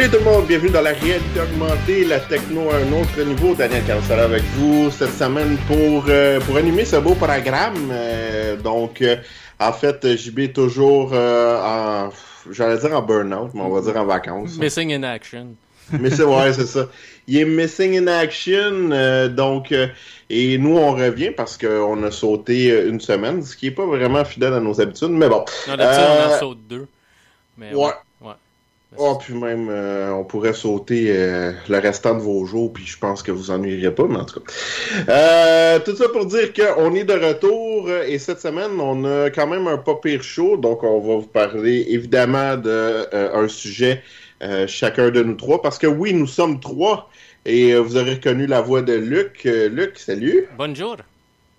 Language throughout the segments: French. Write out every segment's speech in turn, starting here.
Salut tout le monde, bienvenue dans la réalité augmentée, la techno à un autre niveau. Daniel Carosella avec vous cette semaine pour, euh, pour animer ce beau programme. Euh, donc, euh, en fait, JB est toujours en, j'allais dire en burn-out, mais on va dire en vacances. Missing in action. Mais c'est ouais, c'est ça. Il est missing in action, donc et nous on revient parce qu'on a sauté une semaine, ce qui est pas vraiment fidèle à nos habitudes, mais bon. Non, d'habitude on en saute deux. Mais ouais. Oh, puis même, euh, on pourrait sauter euh, le restant de vos jours, puis je pense que vous ennuierez pas, mais en tout cas. Euh, tout ça pour dire qu'on est de retour, et cette semaine, on a quand même un pas pire show, donc on va vous parler évidemment d'un un sujet chacun de nous trois, parce que oui, nous sommes trois, et vous aurez reconnu la voix de Luc. Luc, salut. Bonjour.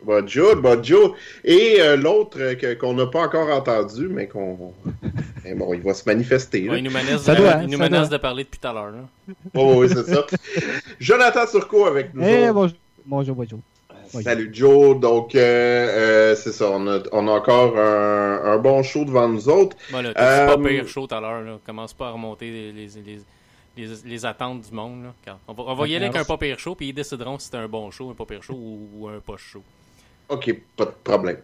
Bonjour, bonjour. Et euh, l'autre euh, qu'on n'a pas encore entendu, mais qu'on. bon, il va se manifester. Ouais, il nous menace, de, doit, il nous menace de, parler depuis tout à l'heure. Oh, oui, c'est ça. Jonathan Turcot avec nous. Hey, bonjour. bonjour, bonjour. Salut Joe, donc euh, c'est ça, on a, on a encore un, un, bon show devant nous autres. Bon, là, pas pire show tout à l'heure, commence pas à remonter les, les, les, les attentes du monde. Là. On va, on va y aller avec un pas pire show, puis ils décideront si c'est un bon show, un pas pire show ou, ou un pas show. OK, pas de problème.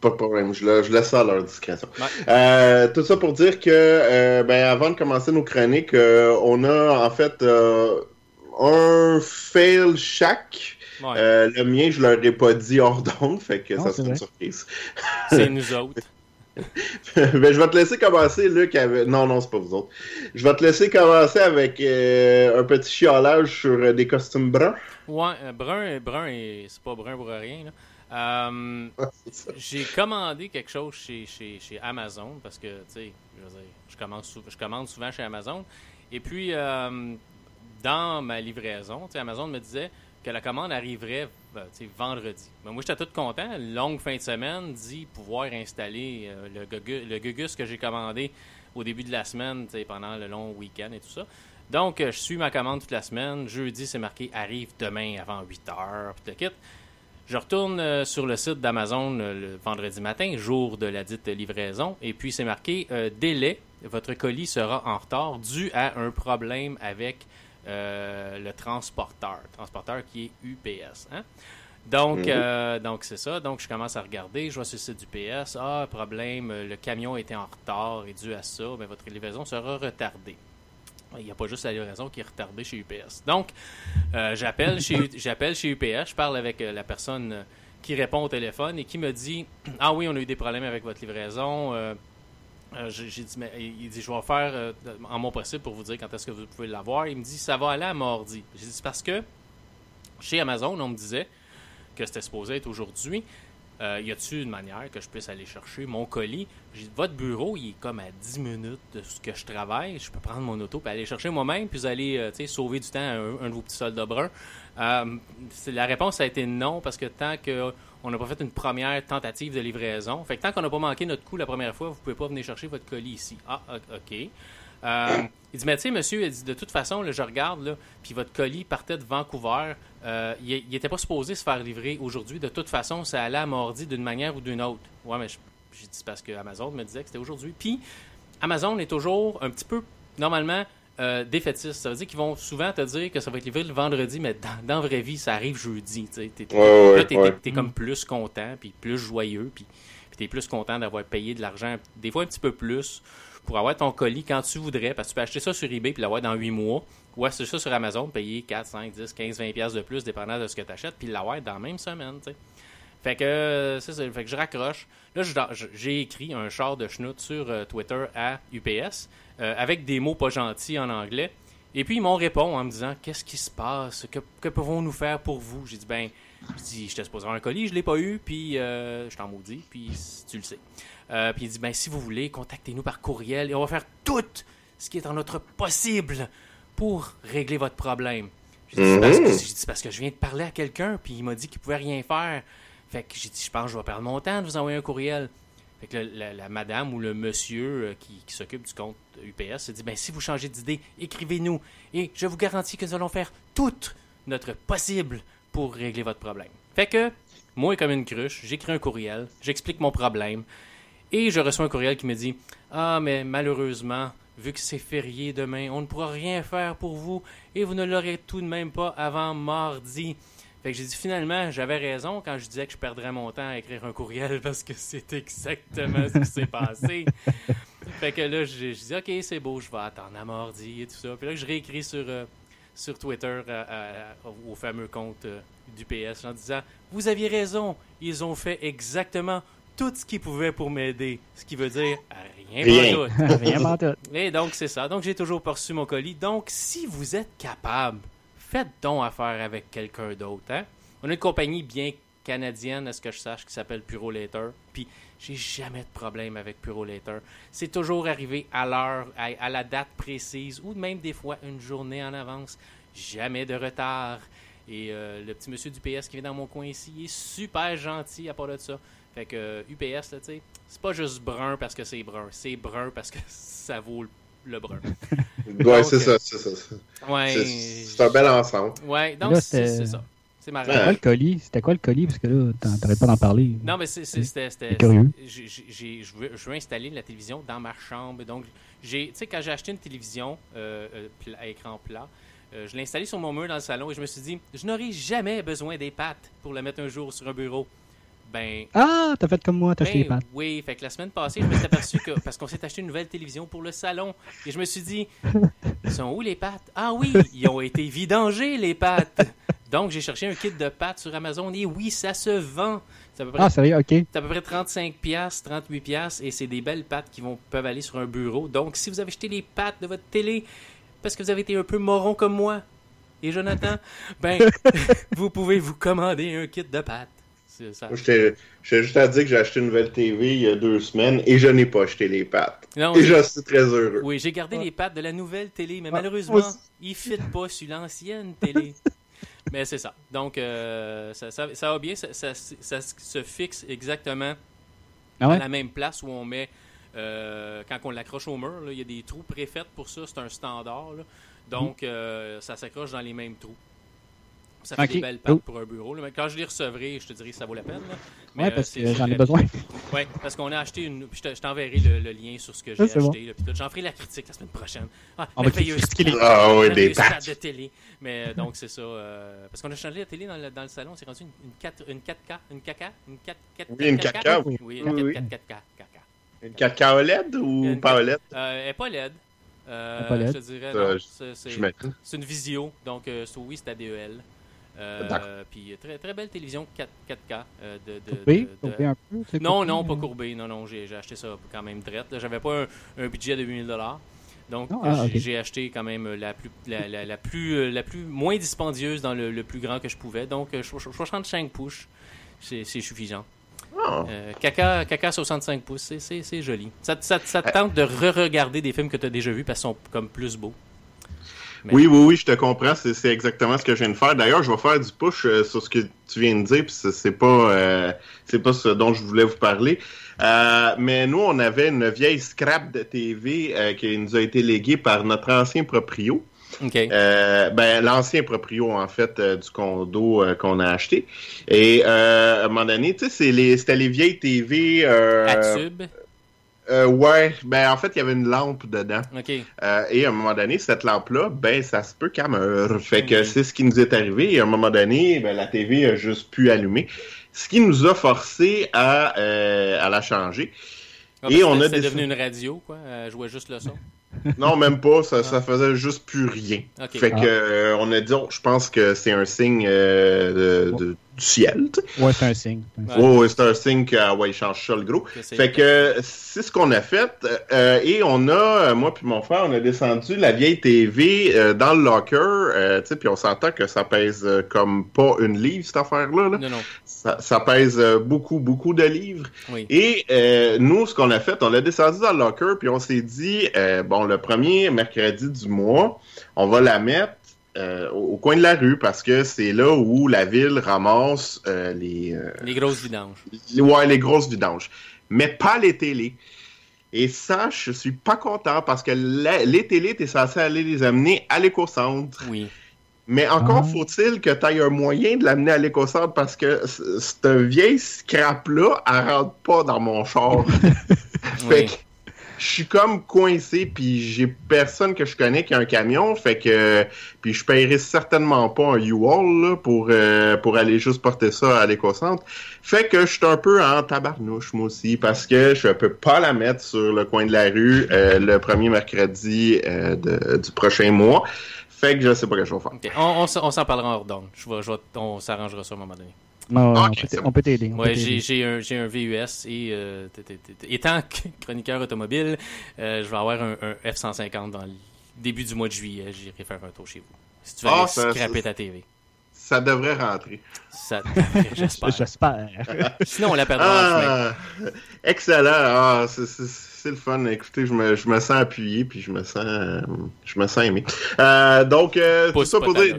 Pas de problème, je, je, laisse ça à leur discrétion. Euh, tout ça pour dire que, euh, ben, avant de commencer nos chroniques, euh, on a en fait un fail chaque. le mien, je leur ai pas dit hors d'onde, fait que ça serait une surprise. C'est nous autres. ben, je vais te laisser commencer, Luc. Avec... Non, non, c'est pas vous autres. Je vais te laisser commencer avec un petit chiolage sur des costumes bruns. Ouais, euh, brun, brun et c'est pas brun pour rien. Euh, j'ai commandé quelque chose chez, chez, chez Amazon parce que, tu sais, je, commande je commande souvent chez Amazon. Et puis, euh, dans ma livraison, Amazon me disait que la commande arriverait vendredi. Mais moi, j'étais tout content. Longue fin de semaine, dit pouvoir installer le, le Gugus que j'ai commandé au début de la semaine, pendant le long week-end et tout ça. Donc, euh, je suis ma commande toute la semaine. Jeudi, c'est marqué arrive demain avant 8 heures. Puis quitte. Je retourne euh, sur le site d'Amazon euh, le vendredi matin, jour de la dite livraison, et puis c'est marqué délai. Votre colis sera en retard dû à un problème avec le transporteur, transporteur qui est UPS. Hein? Donc, mhm. donc c'est ça. Donc, je commence à regarder. Je vois sur le site du PS. Ah, problème, le camion était en retard et dû à ça, mais votre livraison sera retardée. Il n'y a pas juste la livraison qui est retardée chez UPS. Donc, euh, j'appelle chez, j'appelle chez UPS, je parle avec euh, la personne euh, qui répond au téléphone et qui me dit Ah oui, on a eu des problèmes avec votre livraison. J'ai dit, mais, il dit Je vais faire en mon possible pour vous dire quand est-ce que vous pouvez l'avoir. Il me dit Ça va aller à mardi. J'ai dit parce que chez Amazon, on me disait que c'était supposé être aujourd'hui. Euh, y a-t-il une manière que je puisse aller chercher mon colis? J'ai votre bureau, il est comme à 10 minutes de ce que je travaille. Je peux prendre mon auto et aller chercher moi-même, puis aller euh, sauver du temps à un, de vos petits soldats bruns. Euh, la réponse a été non, parce que tant qu'on n'a pas fait une première tentative de livraison, fait que tant qu'on n'a pas manqué notre coup la première fois, vous pouvez pas venir chercher votre colis ici. Ah, OK. Euh, il dit, mais tu sais, monsieur, il dit, de toute façon, là, je regarde, là, puis votre colis partait de Vancouver. Euh, il n'était pas supposé se faire livrer aujourd'hui. De toute façon, ça allait à mardi d'une manière ou d'une autre. Ouais, mais j'ai dit, parce que Amazon me disait que c'était aujourd'hui. Puis, Amazon est toujours un petit peu, normalement, euh. Ça veut dire qu'ils vont souvent te dire que ça va être livré le vendredi, mais dans, la vraie vie, ça arrive jeudi. Tu es, comme plus content, puis plus joyeux, puis tu es plus content d'avoir payé de l'argent, des fois un petit peu plus pour avoir ton colis quand tu voudrais, parce que tu peux acheter ça sur eBay puis l'avoir dans 8 mois, ou acheter ça sur Amazon, payer 4, 5, 10, 15, 20 pièces de plus, dépendant de ce que tu achètes, puis l'avoir dans la même semaine. Fait que, c'est ça, fait que je raccroche. Là, j'ai écrit un char de schnout sur euh, Twitter à UPS, euh, avec des mots pas gentils en anglais. Et puis, ils m'ont répondu en me disant Qu'est-ce qui se passe? Que, que pouvons-nous faire pour vous? J'ai dit Ben, je dis, j'étais supposé avoir un colis, je l'ai pas eu, puis euh, je t'en maudis, puis tu le sais. Euh, puis il dit, ben, si vous voulez, contactez-nous par courriel et on va faire tout ce qui est en notre possible pour régler votre problème. J'ai dit, parce, que, parce que je viens de parler à quelqu'un, puis il m'a dit qu'il pouvait rien faire. Fait que j'ai dit, je pense que je vais perdre mon temps de vous envoyer un courriel. Fait que la, madame ou le monsieur euh, qui, s'occupe du compte UPS se dit, ben, si vous changez d'idée, écrivez-nous et je vous garantis que nous allons faire tout notre possible pour régler votre problème. Fait que, moi, comme une cruche, j'écris un courriel, j'explique mon problème, et je reçois un courriel qui me dit Ah, mais malheureusement, vu que c'est férié demain, on ne pourra rien faire pour vous, et vous ne l'aurez tout de même pas avant mardi. Fait que j'ai dit finalement, j'avais raison quand je disais que je perdrais mon temps à écrire un courriel parce que c'est exactement ce qui s'est passé. Fait que là, j'ai dit, OK, c'est beau, je vais attendre à mardi et tout ça. Puis là, je réécris sur, euh, sur Twitter euh, euh, au fameux compte du PS en disant, vous aviez raison, ils ont fait exactement tout ce qu'ils pouvaient pour m'aider. Ce qui veut dire rien, rien. tout. Et donc, c'est ça. Donc, j'ai toujours poursu mon colis. Donc, si vous êtes capable, faites donc affaire avec quelqu'un d'autre. Hein? On a une compagnie bien canadienne, à ce que je sache, qui s'appelle Puro Later. Puis j'ai jamais de problème avec Puro Later. C'est toujours arrivé à l'heure, à, la date précise, ou même des fois une journée en avance. Jamais de retard. Et euh, le petit monsieur du PS qui vient dans mon coin ici, il est super gentil à part de ça. Fait que UPS, là, tu sais, c'est pas juste brun parce que c'est brun. C'est brun parce que ça vaut le, brun. ouais, c'est ça, c'est ça. Ouais. C'est un bel ensemble. Ouais, donc c'est ça. C'était quoi le colis? C'était quoi le colis? Parce que là, t'arrêtes pas d'en parler. Non, mais c'était. curieux. Je veux installer la télévision dans ma chambre. Donc, tu sais, quand j'ai acheté une télévision euh, euh, à écran plat, euh, je l'ai installée sur mon mur dans le salon et je me suis dit, je n'aurai jamais besoin des pattes pour la mettre un jour sur un bureau. Ben, ah, t'as fait comme moi, t'as acheté les ben pattes. Oui, fait que la semaine passée, je me suis aperçu que, parce qu'on s'est acheté une nouvelle télévision pour le salon, et je me suis dit, ils sont où les pattes? Ah oui, ils ont été vidangés, les pattes. Donc, j'ai cherché un kit de pâtes sur Amazon et oui, ça se vend. ah, sérieux, ok. C'est à peu près 35$, 38$ et c'est des belles pâtes qui vont, peuvent aller sur un bureau. Donc, si vous avez acheté les pâtes de votre télé parce que vous avez été un peu moron comme moi et Jonathan, ben, vous pouvez vous commander un kit de pâtes. Ça. Je suis juste à dire que j'ai acheté une nouvelle TV il y a deux semaines et je n'ai pas acheté les pâtes. et je suis très heureux. Oui, j'ai gardé les pâtes de la nouvelle télé, mais malheureusement, ils ne fit pas sur l'ancienne télé. Mais c'est ça. Donc, euh, ça, ça, va bien. Ça, se fixe exactement ah à la même place où on met. Euh, quand on l'accroche au mur, il y a des trous préfaits pour ça. C'est un standard. Donc, euh, ça s'accroche dans les mêmes trous. Ça fait des belles pattes pour un bureau. Mais quand je les recevrai, je te dirai que ça vaut la peine. Oui, euh, parce que j'en ai besoin. Oui, parce qu'on a acheté une. Je t'enverrai le, lien sur ce que j'ai acheté. J'en ferai la critique la semaine prochaine. Ah, on va critiquer Ah oui, des pattes. de télé. Mais euh, donc, c'est ça. Euh, parce qu'on a changé la télé dans le, dans le salon. C'est rendu une, une, 4, une 4K. Une 4K. Une 4, 4, oui, une 4K. Oui, oui une 4, 4, 4, Une 4K OLED ou pas OLED Elle n'est pas LED. Je te dirais. C'est une visio. Donc, oui, c'est ADEL. Euh, puis très, très belle télévision 4, k euh, de, courbée, un peu, Non, non, pas courbée. Non, non, j'ai acheté ça quand même drette. J'avais pas un, budget de 8000 donc ah, j'ai acheté quand même la plus la, la, plus euh, la plus moins dispendieuse dans le, plus grand que je pouvais. Donc 65 pouces, c'est suffisant. Oh. caca, caca 65 pouces, c'est joli. Ça, ça, ça te tente de re-regarder des films que tu as déjà vus parce qu'ils sont comme plus beaux. Oui, oui, oui, je te comprends. C'est exactement ce que je viens de faire. D'ailleurs, je vais faire du push euh, sur ce que tu viens de dire, puis c'est pas, euh, c'est pas ce dont je voulais vous parler. Euh, mais nous, on avait une vieille scrap de TV qui nous a été léguée par notre ancien proprio. ben, l'ancien proprio, en fait, du condo qu'on a acheté. Et à un moment donné, tu sais, c'était les, les vieilles TV... à tube euh, ouais, ben en fait, il y avait une lampe dedans. Euh, et à un moment donné, cette lampe-là, ben ça se peut qu'elle meure. Fait que c'est ce qui nous est arrivé. Et à un moment donné, ben, la TV a juste pu allumer. Ce qui nous a forcé à, euh, à la changer. Ah, et on a C'est devenu une radio, quoi. Elle jouait juste le son. non, même pas. Ça, ça faisait juste plus rien. Fait que euh, on a dit, oh, je pense que c'est un signe euh, de, ciel. Ouais, c'est un signe. Ouais, c'est un signe que ouais, il change ça le gros. Fait que c'est ce qu'on a fait. Euh, et on a, moi puis mon frère, on a descendu la vieille TV euh, dans le locker. Euh, puis on s'entend que ça pèse comme pas une livre, cette affaire-là. Non, non. Ça, pèse beaucoup, beaucoup de livres. Et nous, ce qu'on a fait, on l'a descendu dans le locker, puis on s'est dit, bon, le premier mercredi du mois, on va la mettre euh, au, coin de la rue parce que c'est là où la ville ramasse euh, les... Euh, les grosses vidanges. ouais, les grosses vidanges. Mais pas les télés. Et ça, je suis pas content parce que les télés, t'es censé aller les amener à l'éco-centre. Oui. Mais encore ah. faut-il que tu aies un moyen de l'amener à l'éco-centre parce que cette vieille scrap-là, elle rentre pas dans mon char. fait que je suis comme coincé, puis j'ai personne que je connais qui a un camion, fait que puis je paierai certainement pas un U-Haul pour euh, pour aller juste porter ça à l'éco-centre. Fait que je suis un peu en tabarnouche moi aussi parce que je peux pas la mettre sur le coin de la rue euh, le premier mercredi euh, du prochain mois. Fait que je sais pas que je vais faire. On, s'en parlera en ordre. Je je on s'arrangera ça à un moment donné on peut t'aider. Ouais, j'ai un, un, VUS et euh, étant chroniqueur automobile, euh, je vais avoir un, F-150 dans le début du mois de juillet. J'irai faire un tour chez vous. Si tu veux ah, scraper ta TV. Ça devrait rentrer. Ça j'espère. j'espère. Sinon, on la perdra ah, Excellent. Ah, c'est le fun. Écoutez, je me, je me sens appuyé puis je me sens, je me sens aimé. Euh, donc, euh, tout ça pour dire.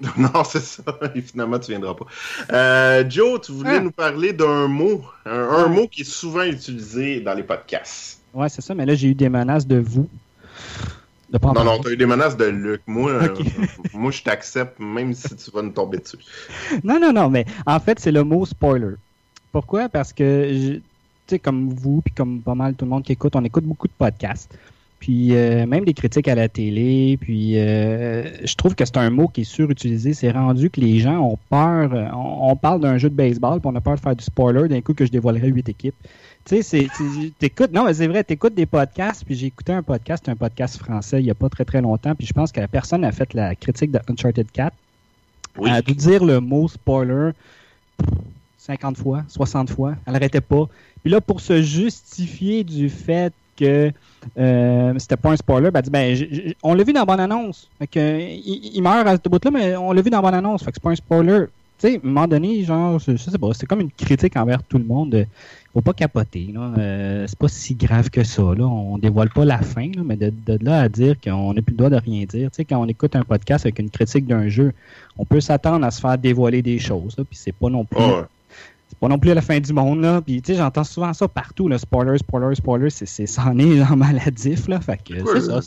Non, c'est ça. Et finalement, tu viendras pas. Euh, Joe, tu voulais ah. nous parler d'un mot, un, mot qui est souvent utilisé dans les podcasts. Ouais, c'est ça, mais là, j'ai eu des menaces de vous. non, non, tu as eu des menaces de Luc. Moi, euh, moi je t'accepte même si tu vas nous tomber dessus. Non, non, non, mais en fait, c'est le mot spoiler. Pourquoi? Parce que, tu sais, comme vous, puis comme pas mal tout le monde qui écoute, on écoute beaucoup de podcasts puis euh, même des critiques à la télé. Puis euh, je trouve que c'est un mot qui est surutilisé. C'est rendu que les gens ont peur. On, parle d'un jeu de baseball, puis on a peur de faire du spoiler d'un coup que je dévoilerai huit équipes. Tu sais, t'écoutes, non, mais c'est vrai, t'écoutes des podcasts, puis j'ai écouté un podcast, un podcast français, il n'y a pas très très longtemps, puis je pense que la personne a fait la critique de Uncharted 4. Oui. Elle a dû dire le mot spoiler 50 fois, 60 fois, elle n'arrêtait pas. Puis là, pour se justifier du fait que euh, c'était pas un spoiler, ben, ben on l'a vu dans la bonne annonce. il, meurt à ce bout-là, mais on l'a vu dans la bonne annonce. Fait que c'est pas un spoiler. Tu sais, à un moment donné, genre, je, sais pas, c'est comme une critique envers tout le monde. faut pas capoter. Là. Euh, c'est pas si grave que ça. Là. On dévoile pas la fin, mais de, là à dire qu'on n'a plus le droit de rien dire. Tu sais, quand on écoute un podcast avec une critique d'un jeu, on peut s'attendre à se faire dévoiler des choses. Puis c'est pas non plus c'est pas non plus la fin du monde, là. Puis, tu sais, j'entends souvent ça partout, là. Spoiler, spoiler, spoiler. C'est, c'est, c'en est genre maladif, là. Fait que, c'est ça.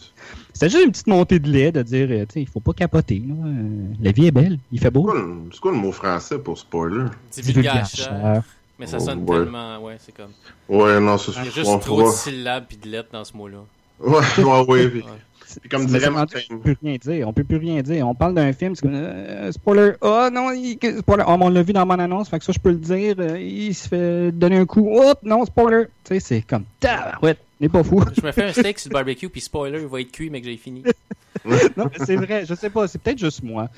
C'est juste une petite montée de lait de dire, euh, tu sais, il faut pas capoter, là. Euh, la vie est belle. Il fait beau. C'est quoi, le, mot français pour spoiler? Divulgateur. Mais ça sonne tellement, ouais, c'est comme. Ouais, non, c'est Il y a juste trop de syllabes pis de lettres dans ce mot-là. Ouais, ouais, ouais. comme dirait On peut plus rien dire. On peut plus rien dire. On parle d'un film, c'est comme euh, spoiler. Oh non, spoiler. Oh, on l'a vu dans mon annonce, fait que ça je peux le dire. Euh, il se fait donner un coup. Oh non, spoiler. Tu sais, c'est comme ouais, n'est pas fou. Je me fais un steak sur le barbecue puis spoiler, il va être cuit mais que j'ai fini. non, c'est vrai. Je sais pas. C'est peut-être juste moi.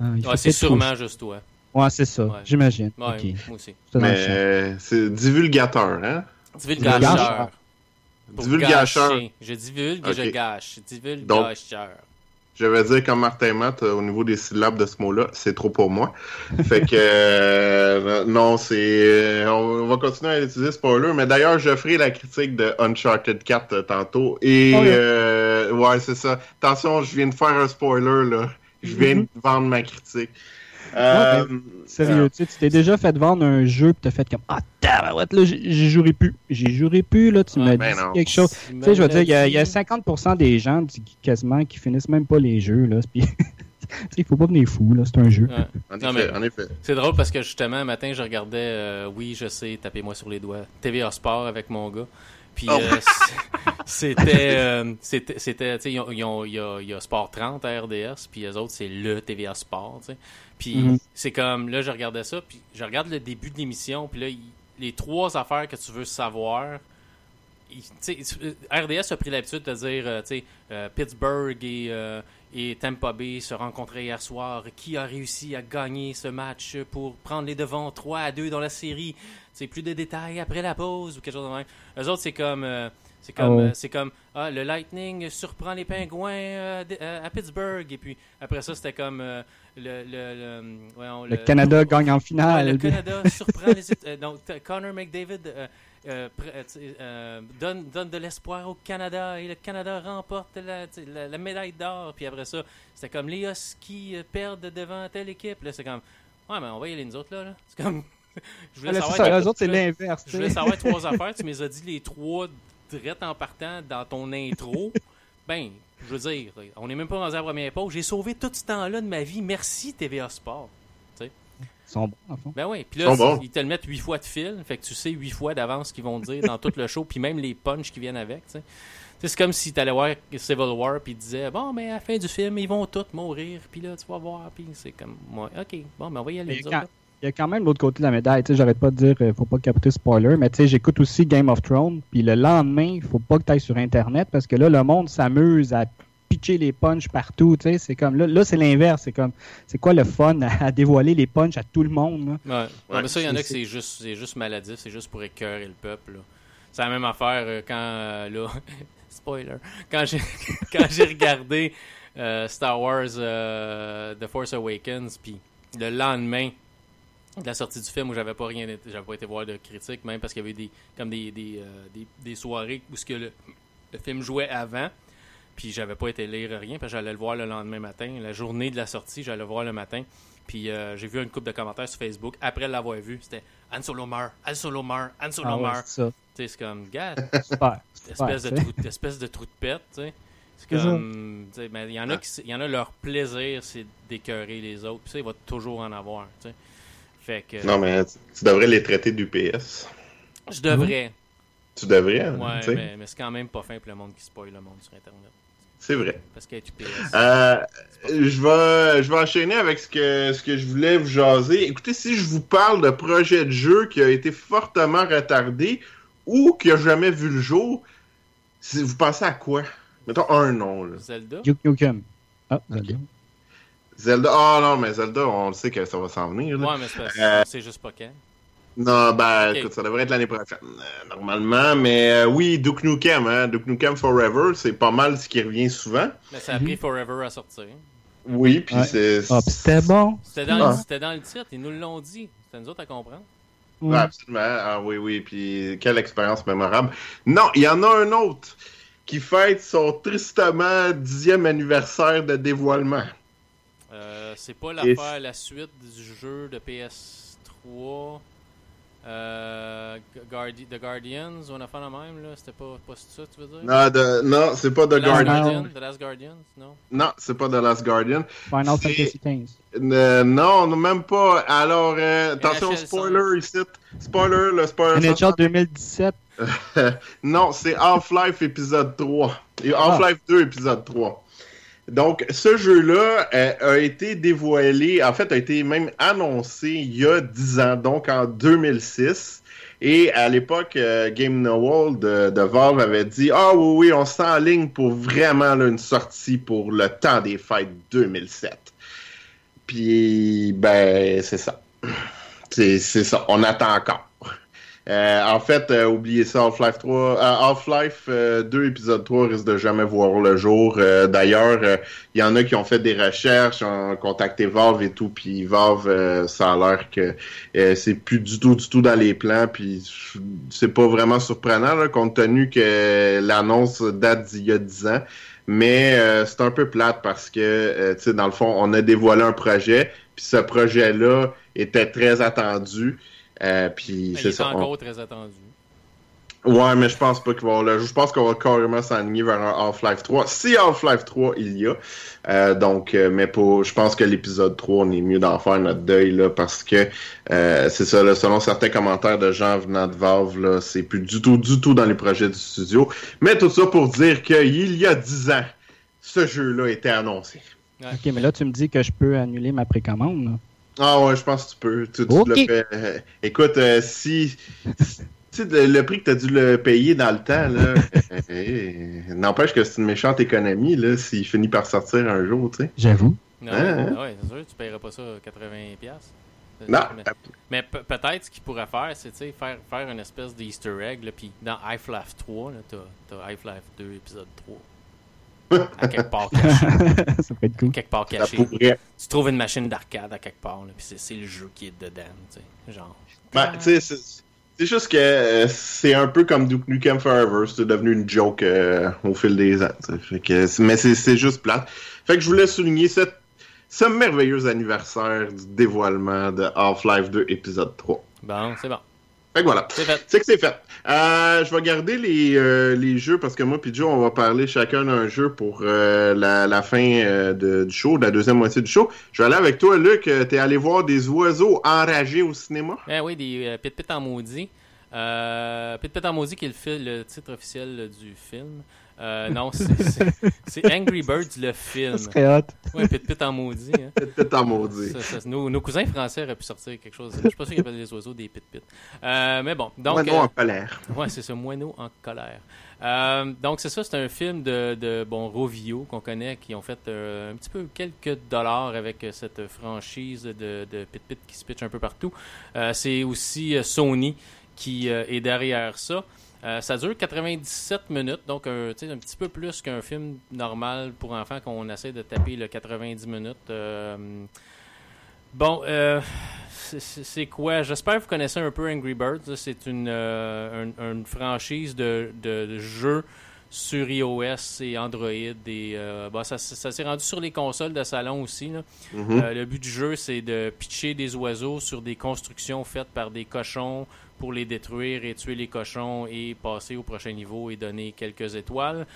Euh, ouais, c'est sûrement juste toi. Ouais, c'est ça. J'imagine. Ouais, okay. moi aussi. Mais c'est divulgateur, hein? Divulgateur. Divulgateur. Je divulgue et je gâche. Je vais dire comme Martin Matt euh, au niveau des syllabes de ce mot-là, c'est trop pour moi. fait que euh, non, c'est euh, on, va continuer à utiliser spoiler, mais d'ailleurs je ferai la critique de Uncharted 4 tantôt et oh, ouais c'est ça. Attention, je viens de faire un spoiler là. Je viens de vendre ma critique. Euh, sérieux, tu t'es déjà fait vendre un jeu tu t'as fait comme Ah, tabarouette, là, j'ai juré plus. J'ai juré plus, là, tu m'as ben dit quelque chose. Tu sais, je veux dire, il y, a 50% des gens quasiment qui finissent même pas les jeux, là. Puis. il faut pas venir fou, là, c'est un jeu. En, effet, C'est drôle parce que justement, un matin, je regardais, euh, oui, je sais, tapez-moi sur les doigts, TVA Sport avec mon gars. Puis oh. euh, c'était, c'était, c'était, tu sais, il y, a, Sport 30 à RDS, puis les autres, c'est le TVA Sport, tu sais. Puis mhm. c'est comme, là, je regardais ça, puis je regarde le début de l'émission, puis là, les trois affaires que tu veux savoir, RDS a pris l'habitude de dire euh, euh, Pittsburgh et, euh, et, Tampa Bay se rencontraient hier soir. Qui a réussi à gagner ce match pour prendre les devants 3 à 2 dans la série? C'est plus de détails après la pause ou quelque chose de même. Eux autres, c'est comme. c'est comme, ah c'est comme ah, le Lightning surprend les Pingouins à Pittsburgh. Et puis après ça, c'était comme le, le, le, Canada gagne en finale. le Canada surprend les. donc, Connor McDavid euh, euh, euh, donne, donne de l'espoir au Canada et le Canada remporte la, médaille d'or. Puis après ça, c'était comme les Huskies perdent devant telle équipe. Là, c'est comme, ouais, mais on va y aller nous autres là. C'est comme, je voulais savoir. autres, c'est l'inverse. Je voulais savoir trois affaires. Tu m'as dit les trois drettes en partant dans ton intro. ben, je veux dire, on n'est même pas dans la première pause. J'ai sauvé tout ce temps-là de ma vie. Merci TVA Sport sont bons, fond. Ben oui, puis là, ils, te le mettent huit fois de fil, fait que tu sais huit fois d'avance ce qu'ils vont dire dans tout le show, puis même les punchs qui viennent avec, tu sais. C'est comme si tu allais voir Civil War puis tu disais bon mais à la fin du film ils vont tous mourir puis là tu vas voir puis c'est comme moi ok bon mais on va y aller. Il y a quand même l'autre côté de la médaille, tu sais, j'arrête pas de dire euh, faut pas capoter spoiler, mais tu sais, j'écoute aussi Game of Thrones, puis le lendemain, il faut pas que tu ailles sur internet parce que là le monde s'amuse à pitcher les punchs partout, tu sais, c'est comme là, là c'est l'inverse, c'est comme c'est quoi le fun à, dévoiler les punchs à tout le monde. Là? Ouais. mais ça il y en a que c'est juste c'est juste maladif, c'est juste pour écœurer le peuple. C'est la même affaire euh, quand euh, là spoiler, quand j'ai quand j'ai regardé euh, Star Wars The Force Awakens puis le lendemain de la sortie du film où j'avais pas rien j'avais pas été voir de critique même parce qu'il y avait des comme des des, des, soirées où ce que le, le film jouait avant puis j'avais pas été lire rien, parce que j'allais le voir le lendemain matin. La journée de la sortie, j'allais le voir le matin. Puis euh, j'ai vu une couple de commentaires sur Facebook après l'avoir vu. C'était Han Solo Mar, Han Solo Mar, Han Solo Mar. c'est comme, gars, espèce, de trou, espèce de trou de pète, tu sais. C'est comme, mais il y en a qui, y en a leur plaisir, c'est d'écœurer les autres. Puis ça, il va toujours en avoir, tu sais. Fait que. Non, mais tu devrais les traiter d'UPS. Je devrais. Tu devrais. Hein, ouais, mais, mais c'est quand même pas fin pour le monde qui spoil le monde sur Internet. C'est vrai. Parce euh, je, vais, je vais enchaîner avec ce que, ce que je voulais vous jaser. Écoutez, si je vous parle de projet de jeu qui a été fortement retardé ou qui a jamais vu le jour, vous pensez à quoi? Mettons un nom. Là. Zelda? Duke Nukem. Ah, Zelda. Zelda. Ah non, mais Zelda, on le sait que ça va s'en venir. Ouais, mais c'est euh, juste pas quand. Non, ben, écoute, ça devrait être l'année prochaine, euh, normalement. Mais euh, oui, Duke Nukem, hein, Duke Nukem Forever, c'est pas mal ce qui revient souvent. Mais ça a pris Forever à sortir. Oui, puis c'est... Ah, c'était bon. C'était dans, ah. dans, le titre, ils nous l'ont dit. C'était nous autres à comprendre. Ouais. absolument. Ah oui, oui, puis quelle expérience mémorable. Non, il y en a un autre qui fête son tristement dixième anniversaire de dévoilement. Euh, c'est pas l'affaire, la suite du jeu de PS3... Euh, The Guardians, on a fait la même, là. C'était pas, pas ça, tu veux dire? Non, non c'est pas The, Guardian? The Last Guardian, non? Non, c'est pas The Last Guardian. Final Fantasy XV. Euh, non, même pas. Alors, euh, attention, spoiler ici. Spoiler, le spoiler. NHL 2017. non, c'est Half-Life épisode 3. Half-Life 2 épisode 3. Donc, ce jeu-là euh, a été dévoilé, en fait, a été même annoncé il y a 10 ans, donc en 2006. Et à l'époque, euh, Game No World de, Valve avait dit Ah oui, oui, on ligne pour vraiment une sortie pour le temps des fêtes 2007. Puis, ben, c'est ça. C'est ça. On attend encore. Euh, en fait, euh, oubliez ça, Half-Life 3, euh, Half-Life 2 épisode 3 risque de jamais voir le jour. D'ailleurs, il y en a qui ont fait des recherches, ont contacté Valve et tout, puis Valve, ça a l'air que c'est plus du tout, du tout dans les plans, puis c'est pas vraiment surprenant, là, compte tenu que l'annonce date d'il y a 10 ans. Mais c'est un peu plate parce que, tu sais, dans le fond, on a dévoilé un projet, puis ce projet-là était très attendu. Euh, puis c'est ça. encore très attendu. Ouais, mais je pense pas qu'il va avoir Je pense qu'on va carrément s'aligner vers un Half-Life 3. Si Half-Life 3 il y a. Euh, donc, euh, mais pour, je pense que l'épisode 3, on est mieux d'en faire notre deuil là, parce que c'est ça, là, selon certains commentaires de gens venant de Valve, là, c'est plus du tout, du tout dans les projets du studio. Mais tout ça pour dire qu'il y a 10 ans, ce jeu-là était annoncé. Ok, mais là, tu me dis que je peux annuler ma précommande. Ah ouais, je pense que tu peux. Tu, le fais. Euh, écoute, euh, si. Tu sais, le, prix que tu as dû le payer dans le temps, là, eh, n'empêche que c'est une méchante économie, là, s'il finit par sortir un jour, tu sais. J'avoue. Non, Hein, ouais, c'est sûr, tu paieras pas ça 80$. piastres. Non. Mais, mais pe- peut-être ce qu'il pourrait faire, c'est tu sais, faire, faire une espèce d'Easter egg. Là, puis dans Half-Life 3, là, t'as, t'as Half-Life 2, épisode 3. À quelque part caché. ça peut être cool. quelque part Ça caché. pourrait. Tu trouves une machine d'arcade à quelque part, là, puis c'est, c'est le jeu qui est dedans. tu sais, Genre. Ben, tu sais, c'est- c'est juste que euh, c'est un peu comme Duke Nukem Forever, c'est devenu une joke euh, au fil des ans. Fait que, mais c'est c'est juste plate. Fait que je voulais souligner cette, ce merveilleux anniversaire du dévoilement de Half-Life 2 épisode 3. Bon, c'est bon. Fait que voilà. C'est fait. C'est que c'est fait. Euh, je vais garder les, euh, les jeux parce que moi puis Joe, on va parler chacun d'un jeu pour euh, la, la fin de- du show, de la deuxième moitié du show. Je vais aller avec toi, Luc. T'es allé voir des oiseaux enragés au cinéma? Eh oui, des euh, Pit Pit en maudit. Euh, Pit Pit en maudit qui est le, titre officiel du film. Euh, non, c'est- c'est c'est Angry Birds le film. Serait hot. Ouais, Pit Pit en maudit. Hein. Peut-être en maudit. Ça, ça, nos, nos cousins français auraient pu sortir quelque chose. Je suis pas sûr qu'ils appellent les oiseaux des Pit Pit. Euh, mais bon, donc. Moineau euh, en colère. Ouais, c'est ça, Moineau en colère. Euh, donc, c'est ça, c'est un film de, de bon, Rovio qu'on connaît, qui ont fait euh, un petit peu quelques dollars avec euh, cette franchise de, de Pit Pit qui se pitch un peu partout. Euh, c'est aussi euh, Sony qui euh, est derrière ça. Euh, ça dure 97 minutes, donc un, un petit peu plus qu'un film normal pour enfants qu'on essaie de taper le 90 minutes. Euh, bon, euh, c'est- quoi? J'espère que vous connaissez un peu Angry Birds. C'est une, un- une franchise de, de, de jeux sur iOS et Android. Et, bon, ça, ça s'est rendu sur les consoles de salon aussi. là. Mhm. Euh, le but du jeu, c'est de pitcher des oiseaux sur des constructions faites par des cochons pour les détruire et tuer les cochons et passer au prochain niveau et donner quelques étoiles.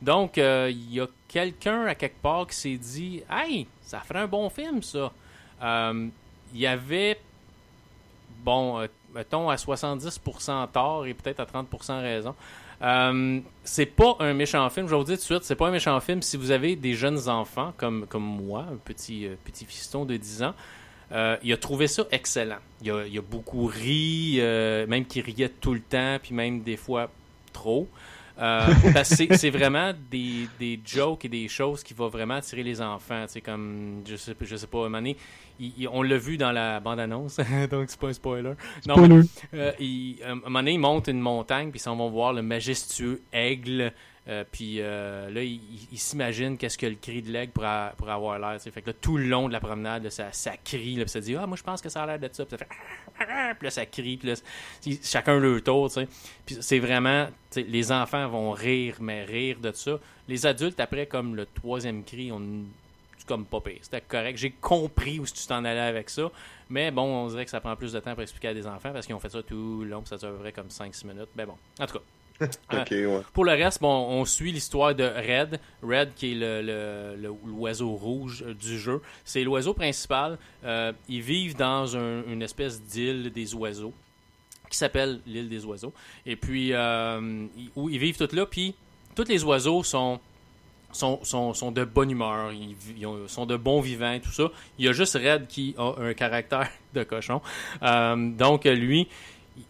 Donc, euh, il y a quelqu'un à quelque part qui s'est dit Hey, ça ferait un bon film, ça. Euh, Il y avait, bon, euh, mettons à 70% tort et peut-être à 30% raison. C'est pas un méchant film, je vais vous dire tout de suite, c'est pas un méchant film si vous avez des jeunes enfants comme, comme moi, un petit, petit fiston de 10 ans. Euh, il a trouvé ça excellent. Il a, il a beaucoup ri, euh, même qu'il riait tout le temps, puis même des fois trop. Euh, c'est c'est vraiment des, des jokes et des choses qui vont vraiment attirer les enfants. Sais, comme, je sais, je sais pas, il- il- on l'a vu dans la bande-annonce, donc c'est pas un spoiler. Non, mais- Spoiler. il- à un moment donné, ils montent une montagne, puis ils s'en vont voir le majestueux aigle. Euh, puis euh, là, il, il s'imaginent qu'est-ce que le cri de l'aigle pour, avoir l'air. Fait que là, tout le long de la promenade, ça, crie, puis ça dit Ah, moi, je pense que ça a l'air de ça. Puis ça fait Puis là, ça crie, puis là, chacun leur tour. Puis c'est vraiment, les enfants vont rire, mais rire de ça. Les adultes, après, comme le troisième cri, on comme pas pire. C'était correct. J'ai compris où tu t'en allais avec ça. Mais bon, on dirait que ça prend plus de temps pour expliquer à des enfants parce qu'ils ont fait ça tout le long, ça dure comme 5-6 minutes. Mais bon, en tout cas. Ouais. Pour le reste, bon, on suit l'histoire de Red. Red, qui est le- le- le- l'oiseau rouge euh, du jeu. C'est l'oiseau principal. Euh, ils vivent dans un- une espèce d'île des oiseaux qui s'appelle l'île des oiseaux. Et puis, euh, ils, où ils vivent tous là. Puis, tous les oiseaux sont, sont, sont, sont de bonne humeur. Ils, vi- ils ont- sont de bons vivants tout ça. Il y a juste Red qui a un caractère de cochon. Euh, donc, lui,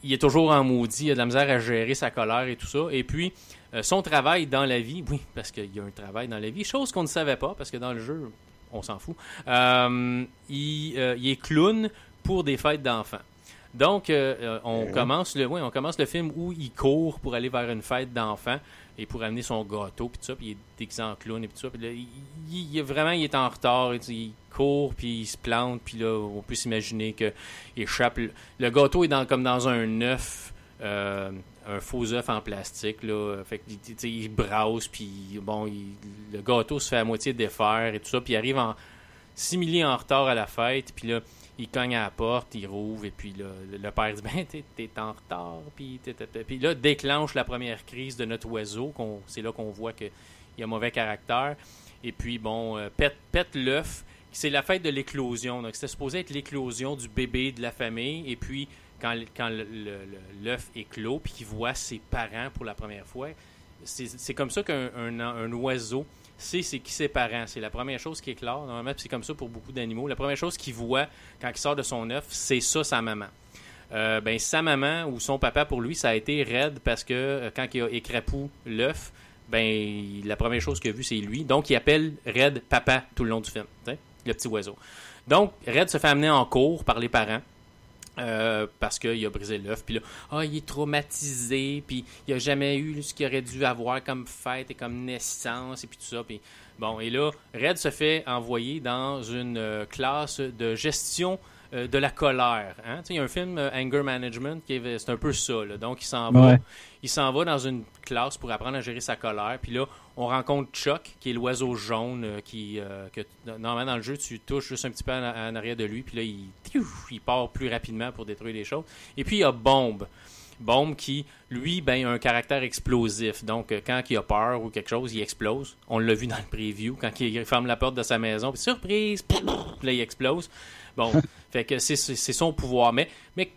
il est toujours en maudit, il a de la misère à gérer sa colère et tout ça. Et puis, euh, son travail dans la vie, oui, parce qu'il y a un travail dans la vie, chose qu'on ne savait pas, parce que dans le jeu, on s'en fout. Euh, il, euh, il est clown pour des fêtes d'enfants. Donc, euh, euh, on, Mhm. commence le, ouais, on commence le film où il court pour aller vers une fête d'enfants et pour amener son gâteau, puis tout ça, puis il est déguisé en clown et tout ça. Puis là, il, il- vraiment, il est en retard, et, il court, puis il se plante, puis là, on peut s'imaginer qu'il échappe. Le, gâteau est dans, comme dans un œuf, euh, un faux œuf en plastique, là. Fait que, il brasse, puis bon, il- le gâteau se fait à moitié défaire et tout ça, puis il arrive en simili en retard à la fête, puis là, il cogne à la porte, il rouvre, et puis là, le, père dit Ben, t'es, en retard, puis, puis là, déclenche la première crise de notre oiseau, c'est là qu'on voit qu'il a mauvais caractère, et puis bon, euh, pète, pète l'œuf, c'est la fête de l'éclosion, donc c'était supposé être l'éclosion du bébé de la famille, et puis quand, quand l'œuf éclot, puis qu'il voit ses parents pour la première fois, c'est, comme ça qu'un un, un oiseau sait c'est qui ses parents. C'est la première chose qui éclore. Normalement, c'est comme ça pour beaucoup d'animaux. La première chose qu'il voit quand il sort de son œuf, c'est ça, sa maman. euh, ben, sa maman ou son papa, pour lui, ça a été Red parce que euh, quand il a écrapou l'œuf, ben, la première chose qu'il a vue, c'est lui. Donc, il appelle Red papa tout le long du film, le petit oiseau. Donc, Red se fait amener en cours par les parents. Euh, parce qu'il a brisé l'œuf, puis là, ah, il est traumatisé, puis il a jamais eu ce qu'il aurait dû avoir comme fête et comme naissance, et puis tout ça. Puis bon, et là, Red se fait envoyer dans une classe de gestion euh, de la colère. Hein? Il y a un film euh, Anger Management qui est, c'est un peu ça. Donc il s'en va, il s'en va dans une classe pour apprendre à gérer sa colère. Puis là, on rencontre Chuck, qui est l'oiseau jaune, euh, qui que normalement dans le jeu tu touches juste un petit peu en, arrière de lui, puis là il, il part plus rapidement pour détruire les choses. Et puis il y a Bombe. Bombe qui, lui, ben, a un caractère explosif. Donc, quand il a peur ou quelque chose, il explose. On l'a vu dans le preview, quand il ferme la porte de sa maison, puis surprise, là, il explose. Bon, fait que c'est son pouvoir. Mais, mais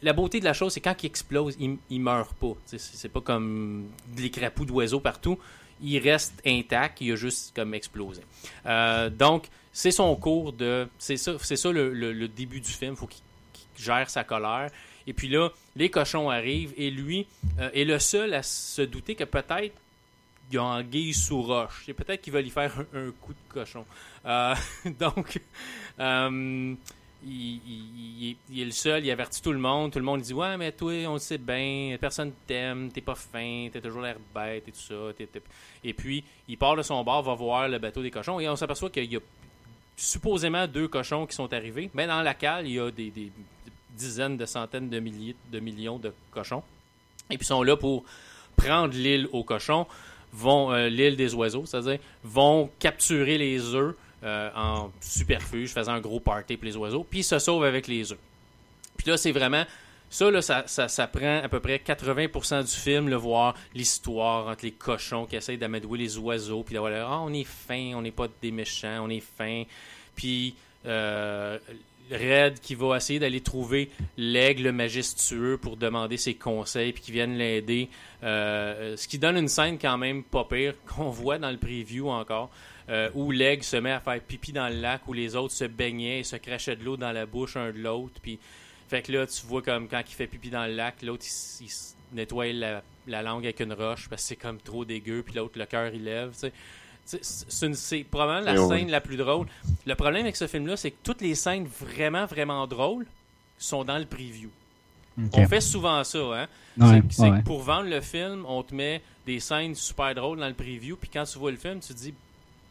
la beauté de la chose, c'est quand il explose, il, il meurt pas. C'est pas comme des crapauds d'oiseaux partout. Il reste intact, il a juste comme explosé. Euh, donc, c'est son cours de. C'est ça, ça le, début du film. Il faut qu'il gère sa colère. Et puis là, les cochons arrivent et lui euh, est le seul à se douter que peut-être il y a anguille sous roche. Peut-être qu'il va lui faire un, coup de cochon. Euh, donc, euh, il, est le seul, il avertit tout le monde. Tout le monde dit Ouais, mais toi, on le sait bien, personne t'aime, t'es pas fin, t'as toujours l'air bête et tout ça. Et puis, il part de son bar, va voir le bateau des cochons et on s'aperçoit qu'il y a supposément deux cochons qui sont arrivés. Mais dans la cale, il y a des, dizaines de centaines de milliers de millions de cochons. Et puis, ils sont là pour prendre l'île aux cochons, vont euh, l'île des oiseaux, c'est-à-dire vont capturer les œufs euh, en superfuge, faisant un gros party pour les oiseaux, puis ils se sauvent avec les œufs. Puis là, c'est vraiment. Ça, là, ça, ça, prend à peu près 80% du film, le voir l'histoire entre les cochons qui essayent d'amadouer les oiseaux, puis voilà, ah, on est fin, on n'est pas des méchants, on est fin. Puis euh, Red qui va essayer d'aller trouver l'aigle majestueux pour demander ses conseils puis qui viennent l'aider. Euh, ce qui donne une scène quand même pas pire qu'on voit dans le preview encore. Euh, où l'aigle se met à faire pipi dans le lac, où les autres se baignaient et se crachaient de l'eau dans la bouche un de l'autre. Puis, fait que là, tu vois comme quand il fait pipi dans le lac, l'autre il, nettoie la, langue avec une roche parce que c'est comme trop dégueu, puis l'autre le cœur il lève. C'est probablement la scène la plus drôle. Le problème avec ce film-là, c'est que toutes les scènes vraiment, vraiment drôles sont dans le preview. On fait souvent ça, hein? c'est que pour vendre le film, on te met des scènes super drôles dans le preview, puis quand tu vois le film, tu te dis,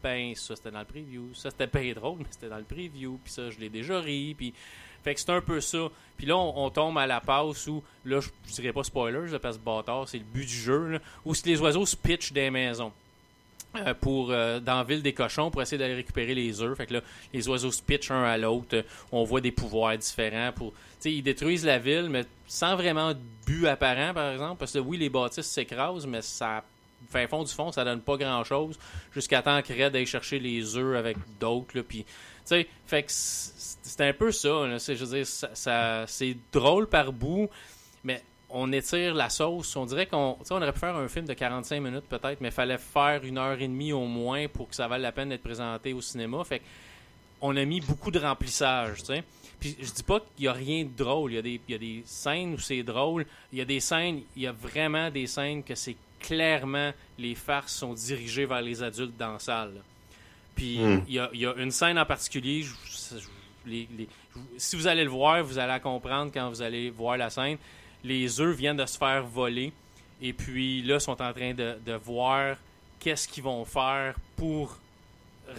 ben, ça c'était dans le preview, ça c'était pas drôle, mais c'était dans le preview, puis ça je l'ai déjà ri, puis. Fait que c'est un peu ça. Puis là, on, tombe à la passe où, là, je, dirais pas spoilers, parce que bâtard, c'est le but du jeu, là, où les oiseaux se pitchent des maisons. Euh, pour euh, dans ville des cochons pour essayer d'aller récupérer les œufs. Fait que là, les oiseaux se pitchent un à l'autre. on voit des pouvoirs différents. Pour, ils détruisent la ville, mais sans vraiment but apparent, par exemple. Parce que oui, les bâtisses s'écrasent, mais ça fin fond du fond, ça donne pas grand chose. Jusqu'à temps que Red aille chercher les œufs avec d'autres. Puis, fait que c'est un peu ça. je veux dire, ça c'est drôle par bout, on étire la sauce. On dirait qu'on on aurait pu faire un film de 45 minutes peut-être, mais il fallait faire une heure et demie au moins pour que ça vaille la peine d'être présenté au cinéma. Fait on a mis beaucoup de remplissage, tu sais. Puis je dis pas qu'il y a rien de drôle. Il y a des, il y a des scènes où c'est drôle. Il y a des scènes, il y a vraiment des scènes que c'est clairement les farces sont dirigées vers les adultes dans la salle. Puis hmm. il, y a, une scène en particulier, si vous allez le voir, vous allez comprendre quand vous allez voir la scène les œufs viennent de se faire voler. Et puis là, sont en train de, voir qu'est-ce qu'ils vont faire pour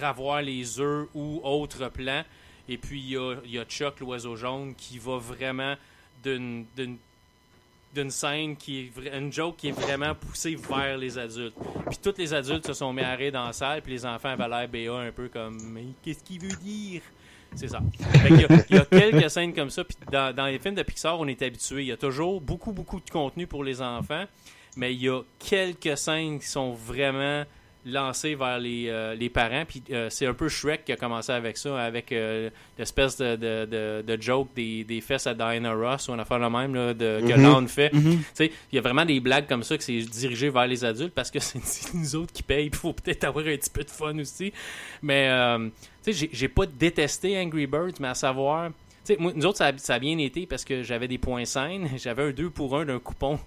ravoir les œufs ou autre plan. Et puis il y a, Chuck, l'oiseau jaune, qui va vraiment d'une d'une scène qui est une joke qui est vraiment poussée vers les adultes. Puis tous les adultes se sont mis à rire dans la salle, puis les enfants avaient l'air BA un peu comme mais qu'est-ce qu'il veut dire? C'est ça. il, y a, quelques scènes comme ça. Puis dans, les films de Pixar, on est habitué. Il y a toujours beaucoup, beaucoup de contenu pour les enfants. Mais il y a quelques scènes qui sont vraiment lancées vers les, euh, les parents. Puis euh, c'est un peu Shrek qui a commencé avec ça, avec euh, l'espèce de, de, de, joke des, des fesses à Diana Ross ou on a fait le même de, que mm fait. Mhm. Il y a vraiment des blagues comme ça que c'est dirigé vers les adultes parce que c'est nous autres qui payent. Il faut peut-être avoir un petit peu de fun aussi. Mais tu sais, j'ai pas détesté Angry Birds, mais à savoir, moi, nous autres, ça a, ça a bien été parce que j'avais des points saines. J'avais un 2 pour 1 d'un coupon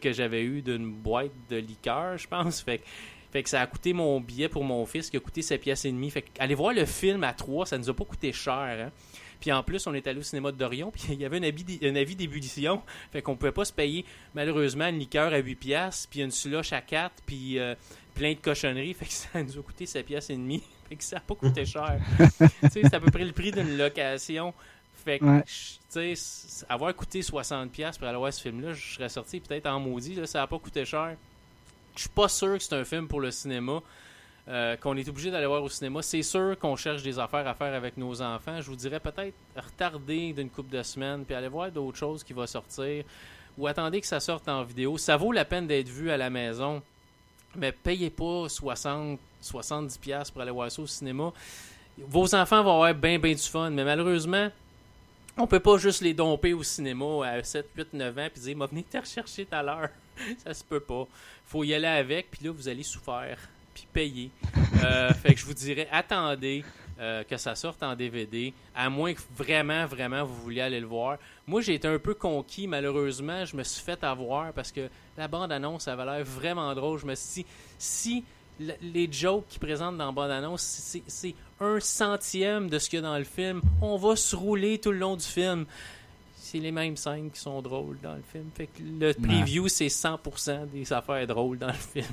que j'avais eu d'une boîte de liqueur, je pense. Fait que, fait que ça a coûté mon billet pour mon fils qui a coûté 7 pièces et demie. Fait que aller voir le film à 3, ça nous a pas coûté cher. Hein. Puis en plus, on est allé au cinéma de Dorion, puis il y avait un avis, un avis d'ébullition. Fait qu'on pouvait pas se payer, malheureusement, une liqueur à 8 pièces, puis une slush à 4, puis euh, plein de cochonneries. Fait que ça nous a coûté 7 pièces et demie. Fait que ça a pas coûté cher. tu sais, c'est à peu près le prix d'une location. Fait que, Ouais. tu sais, avoir coûté 60$ pour aller voir ce film-là, je serais sorti peut-être en maudit. Là, ça n'a pas coûté cher. Je suis pas sûr que c'est un film pour le cinéma. euh, qu'on est obligé d'aller voir au cinéma. C'est sûr qu'on cherche des affaires à faire avec nos enfants. Je vous dirais peut-être retarder d'une couple de semaines puis aller voir d'autres choses qui vont sortir ou attendez que ça sorte en vidéo. Ça vaut la peine d'être vu à la maison, mais payez pas 60, 70$ piastres pour aller voir ça au cinéma. Vos enfants vont avoir bien, bien du fun, mais malheureusement, on peut pas juste les domper au cinéma à 7, 8, 9 ans puis dire m'a venez te rechercher tout à l'heure. ça se peut pas. Faut y aller avec, puis là vous allez souffrir, puis payer. Euh, fait que je vous dirais attendez euh, que ça sorte en DVD, à moins que vraiment, vraiment vous vouliez aller le voir. Moi j'ai été un peu conquis, malheureusement, je me suis fait avoir parce que la bande-annonce avait l'air vraiment drôle. Je me suis dit, si les jokes qu'ils présentent dans la bande-annonce, c'est un centième de ce qu'il y a dans le film. On va se rouler tout le long du film. C'est les mêmes scènes qui sont drôles dans le film. Fait que le preview, c'est 100% des affaires drôles dans le film.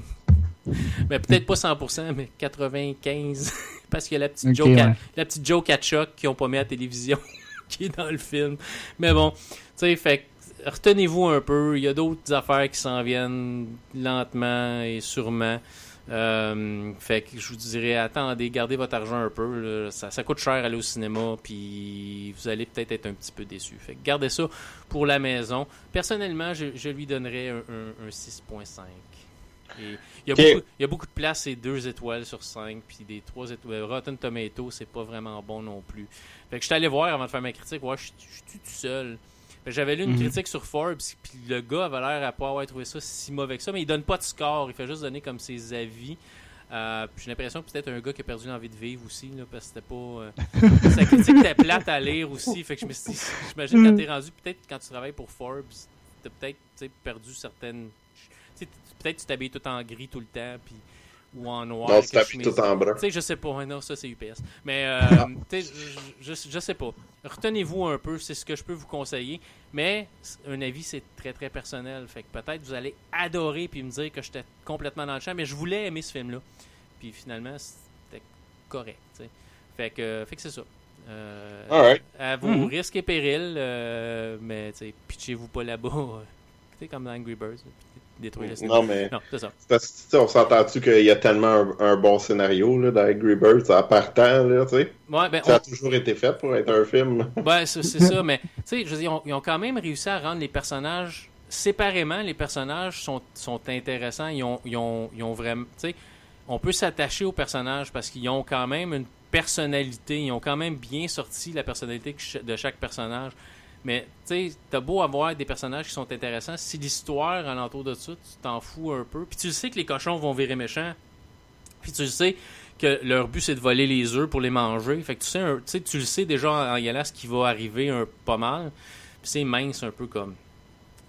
mais peut-être pas 100%, mais 95%. Parce qu'il y a la petite, Ok, joke à, la petite joke à Chuck qu'ils ont pas mis à la télévision, qui est dans le film. Mais bon, tu sais, fait retenez-vous un peu. Il y a d'autres affaires qui s'en viennent lentement et sûrement. Euh, fait que je vous dirais, attendez, gardez votre argent un peu. là. Ça, ça coûte cher aller au cinéma, puis vous allez peut-être être un petit peu déçu. Fait que gardez ça pour la maison. Personnellement, je, je lui donnerais un, un- un 6.5. Et Il y, a beaucoup, il y a beaucoup de place, c'est 2 étoiles sur 5, puis des 3 étoiles. Rotten Tomato, c'est pas vraiment bon non plus. Fait que je suis allé voir avant de faire ma critique, ouais, je suis je suis tout seul. J'avais lu une Mhm. critique sur Forbes, puis le gars avait l'air à pas avoir trouvé ça si mauvais que ça, mais il donne pas de score, il fait juste donner comme ses avis. Euh, j'ai l'impression que peut-être un gars qui a perdu l'envie de vivre aussi, là, parce que c'était pas. euh, sa critique était plate à lire aussi, fait que je me suis j'imagine quand t'es rendu, peut-être quand tu travailles pour Forbes, t'as peut-être perdu certaines. Peut-être tu t'habilles tout en gris tout le temps, puis ou en noir. Non, une tout en brun. Tu sais, je sais pas. Ouais, Non, ça, c'est UPS. Mais, euh, tu sais, je, je, je sais pas. Retenez-vous un peu, c'est ce que je peux vous conseiller. Mais un avis, c'est très, très personnel. Fait que peut-être vous allez adorer puis me dire que j'étais complètement dans le champ. Mais je voulais aimer ce film-là. Puis finalement, c'était correct. Fait que, fait que c'est ça. Euh, à vos Mhm. risques et périls, euh, mais tu sais, pitchez-vous pas là-bas. Comme dans Angry Birds. Puis Détruire le cinéma. Non, mais Non, c'est ça. c'est parce que, tu sais, on s'entend-tu qu'il y a tellement un, un bon scénario là, dans Angry Birds en partant, là, tu sais? Ouais, ben, Ça a on- toujours été fait pour être un film. Ouais, c'est c'est ça, mais tu sais, je veux dire, ils ont, ils ont quand même réussi à rendre les personnages séparément. Les personnages sont, sont intéressants. Ils ont, ils ont, ils ont vraiment, tu sais, on peut s'attacher aux personnages parce qu'ils ont quand même une personnalité. Ils ont quand même bien sorti la personnalité de chaque personnage. Mais tu sais, t'as beau avoir des personnages qui sont intéressants, si l'histoire alentour de ça, tu t'en fous un peu. Puis tu le sais que les cochons vont virer méchants. Puis tu le sais que leur but c'est de voler les œufs pour les manger. Fait que tu sais, un- tu sais, tu le sais déjà en, y allant ce qui va arriver un, pas mal. Puis c'est mince un peu comme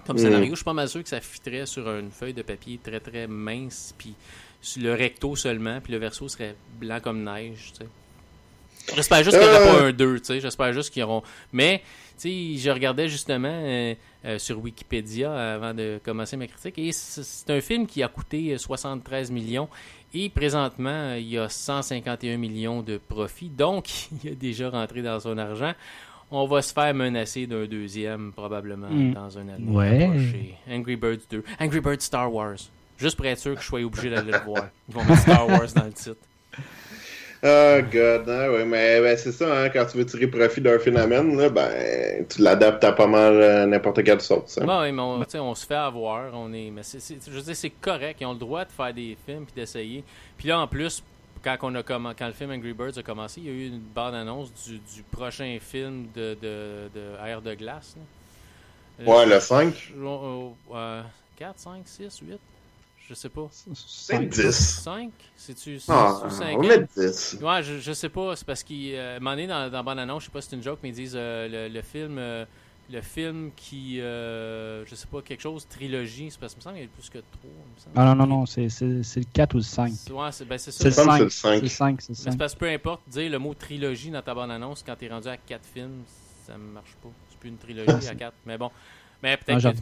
comme Mm. scénario. Je suis pas mal sûr que ça fitterait sur une feuille de papier très très mince. Puis sur le recto seulement. Puis le verso serait blanc comme neige. tu sais. J'espère juste qu'il n'y aura Euh. pas un 2. tu sais. J'espère juste qu'ils auront. Mais sais, je regardais justement euh, euh, sur Wikipédia avant de commencer ma critique et c'est un film qui a coûté euh, 73 millions et présentement euh, il y a 151 millions de profit donc il a déjà rentré dans son argent. On va se faire menacer d'un deuxième probablement Mm. dans un avenir Ouais. approché. Angry Birds 2. Angry Birds Star Wars. Juste pour être sûr que je sois obligé d'aller le voir. Ils vont mettre Star Wars dans le titre. Oh god, hein, ouais, mais ben, c'est ça, hein, quand tu veux tirer profit d'un phénomène, là, ben, tu l'adaptes à pas mal euh, n'importe quelle sauce. Hein. Bon, oui, mais on, se fait avoir. On est, mais c'est, c'est- je veux dire, c'est correct. Ils ont le droit de faire des films puis d'essayer. Puis là, en plus, quand, on a quand le film Angry Birds a commencé, il y a eu une bande-annonce du, du prochain film de, de, de Air de glace. là. Euh, Ouais, le 5. je- euh, euh, 4, 5, 6, 8. Je sais pas. C'est 10. 5 C'est-tu Ah, ou 5 on met 10. Ouais, je, je sais pas. C'est parce qu'il. Euh, donné, dans, dans Bonne Annonce, je sais pas si c'est une joke, mais ils disent euh, le, le film. euh, le film qui. Euh, je sais pas, quelque chose, trilogie. C'est parce qu'il me semble qu'il y a plus que 3. Ah non, non, non, c'est c'est- c'est le 4 ou le 5. Ouais, c'est ben, c'est ça. C'est le semble que 5. c'est le C'est le 5, c'est le Mais c'est 5. parce que peu importe, dire le mot trilogie dans ta bonne annonce, quand t'es rendu à 4 films, ça marche pas. C'est plus une trilogie à 4. Mais bon. Mais peut-être Ah, je que-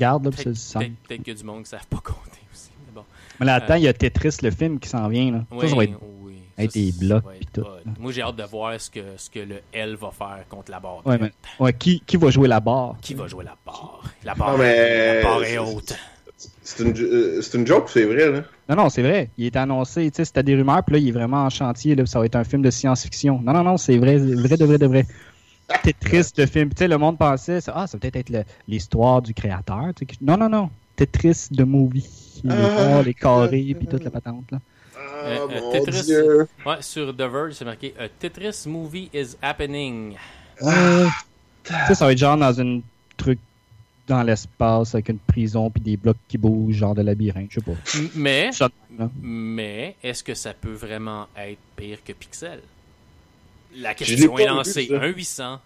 le 5. peut-être- peut-être qu'il y a du monde qui ne savent pas compter aussi. Mais bon. Mais là, attends, il y a Tetris, le film qui s'en vient. Là. ça, ça va être oui. avec Ça, des ça blocs va être pis tout, là. Moi, j'ai hâte de voir ce que, ce que le L va faire contre la barre. Ouais, mais ouais, qui, qui va jouer la barre? Qui va jouer la barre? La barre, mais- la barre est haute. C'est une, euh, c'est une joke, c'est vrai, là. Non, non, c'est vrai. Il est annoncé, tu sais, c'était des rumeurs, puis là, il est vraiment en chantier, là, puis ça va être un film de science-fiction. Non, non, non, c'est vrai, c'est vrai, de vrai, de vrai. Tetris, le film. Tu sais, le monde pensait, ça, ah, ça va peut-être être l'histoire du créateur. tu sais, que- Non, non, non. Tetris de movie. Les Ah. les carrés, puis toute la patente, là. Ah, Euh, euh, mon Tetris. Dieu. Ouais, sur The Verge, c'est marqué A Tetris movie is happening. Sais, ça va être genre dans une truc dans l'espace avec une prison puis des blocs qui bougent, genre de labyrinthe, je sais pas. Mais, Ça, mais est-ce que ça peut vraiment être pire que Pixel? La question est lancée. Un 800.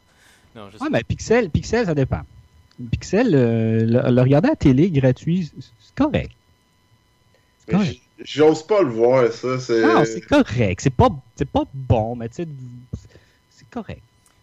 Non, je sais Ouais, mais Pixel, Pixel, ça dépend. Pixel, euh, le, le regarder à la télé gratuit, c'est correct. J'ose pas le voir, ça. C'est... Non, c'est correct. C'est pas, c'est pas bon, mais tu sais, c'est correct.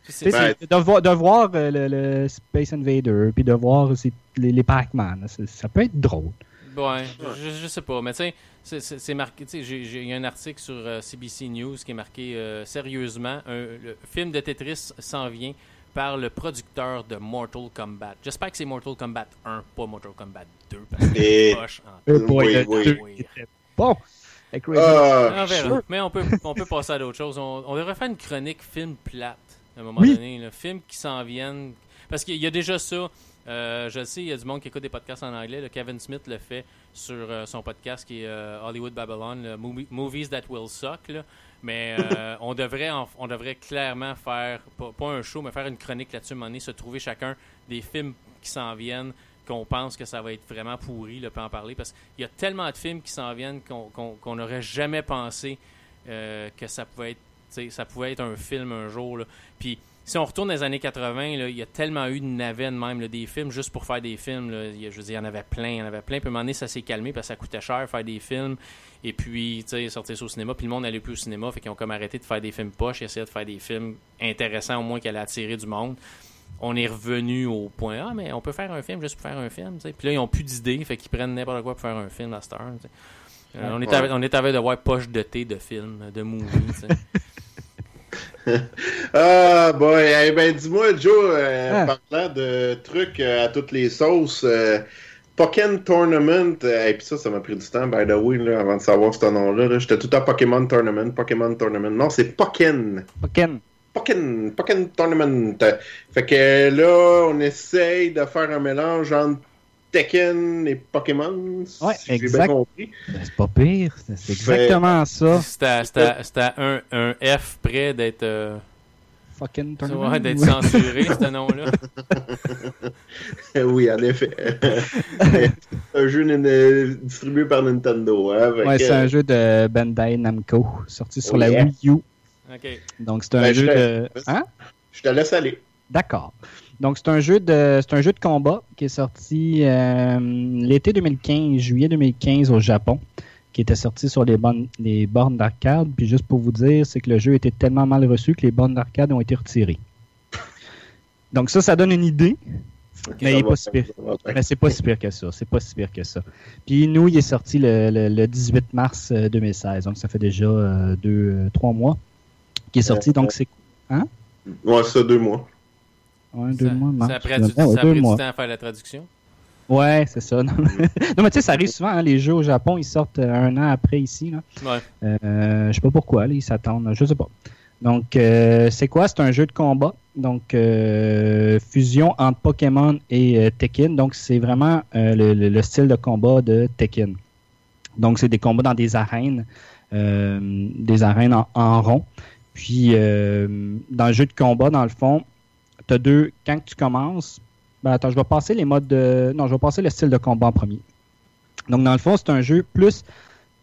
C'est de, voir, de voir euh, le, le Space Invader, puis de voir c'est- les, les Pac-Man, ça, ça peut être drôle. Ouais, je, je sais pas, mais tu sais, c'est- marqué, tu sais, il y a un article sur euh, CBC News qui est marqué euh, sérieusement, un, le film de Tetris s'en vient par le producteur de Mortal Kombat. J'espère que c'est Mortal Kombat 1, pas Mortal Kombat 2, parce que Et- c'est poche en Euh, Oui, oui. Oui. était bon. Avec. Ah, On verra. Sure. Mais on peut, on peut passer à d'autres choses. On, on devrait faire une chronique film plate à un moment Oui. donné. Là. Films qui s'en viennent. Parce qu'il y a déjà ça. Euh, je le sais, il y a du monde qui écoute des podcasts en anglais. là. Kevin Smith le fait sur euh, son podcast qui est euh, Hollywood Babylon, le Movie- Movies That Will Suck. là. Mais on, devrait en- on devrait clairement faire, pas, pas un show, mais faire une chronique là-dessus, donné, se trouver chacun des films qui s'en viennent, qu'on pense que ça va être vraiment pourri, là, puis en parler. Parce qu'il y a tellement de films qui s'en viennent qu'on n'aurait jamais pensé que ça pouvait être ça pouvait être un film un jour. là. Puis si on retourne dans les années 80, là, il y a tellement eu de navets de même, là, des films juste pour faire des films. là. Il y a- je veux dire, il y en avait plein, il y en avait plein. Puis à un moment donné, ça s'est calmé parce que ça coûtait cher faire des films. Et puis, tu sais, sortir au cinéma. Puis le monde n'allait plus au cinéma. Fait qu'ils ont comme arrêté de faire des films poches. Ils essayaient de faire des films intéressants, au moins qui allaient attirer du monde. On est revenu au point, ah, mais on peut faire un film juste pour faire un film. tu sais. Puis là, ils n'ont plus d'idées. Fait qu'ils prennent n'importe quoi pour faire un film à Star. on, est Ouais. à, on est à de voir poche de thé de film, de movie. Ah, boy. Eh ben, dis-moi, Joe, euh, Ah. parlant de trucs euh, à toutes les sauces, euh, Pokémon Tournament, euh, et puis ça, ça m'a pris du temps, by the way, là, avant de savoir ce nom-là. là. J'étais tout à Pokémon Tournament, Pokémon Tournament. Non, c'est Pokken. Pokken. Pokken, Pokken Tournament. Fait que là, on essaye de faire un mélange entre Tekken et Pokémon. Ouais, si bien compris. Ben, C'est pas pire. C'est exactement ça. C'était un, un F près d'être euh, Fucking tournament. ouais, d'être censuré, ce nom-là. oui, en effet. un jeu distribué par Nintendo. Hein, Ouais, c'est un jeu de Bandai Namco, sorti sur Oh la yeah. Wii U. OK. Donc c'est un Ben, jeu je de. Hein? Je te laisse aller. D'accord. Donc c'est un jeu de c'est un jeu de combat qui est sorti euh, l'été 2015, juillet 2015 au Japon, qui était sorti sur les bornes, les bornes d'arcade. Puis juste pour vous dire, c'est que le jeu était tellement mal reçu que les bornes d'arcade ont été retirées. Donc ça, ça donne une idée. Mais il est pas si pire. Mais c'est pas si pire que ça. C'est pas si pire que ça. Puis nous, il est sorti le, le- le 18 mars euh, 2016. Donc ça fait déjà euh, deux, euh, trois mois qu'il est sorti. Euh, Donc c'est Ouais, ça, deux mois. Ouais, deux ça, mois. mars, ça a pris du, ouais, ça a deux pris du mois. temps à faire la traduction? Ouais, c'est ça. Non, Non, mais tu sais, ça arrive souvent. hein, les jeux au Japon, ils sortent euh, un an après ici. Là. Ouais. Euh, je sais pas pourquoi, là, ils s'attendent. Je sais pas. Donc, euh, c'est quoi? C'est un jeu de combat. Donc, euh, fusion entre Pokémon et Tekken. Donc, c'est vraiment le, le- le style de combat de Tekken. Donc, c'est des combats dans des arènes, des arènes en, en rond. Puis, dans le jeu de combat, dans le fond, as deux. Quand tu commences, ben, attends, je vais passer les modes de. Non, je vais passer le style de combat en premier. Donc, dans le fond, c'est un jeu plus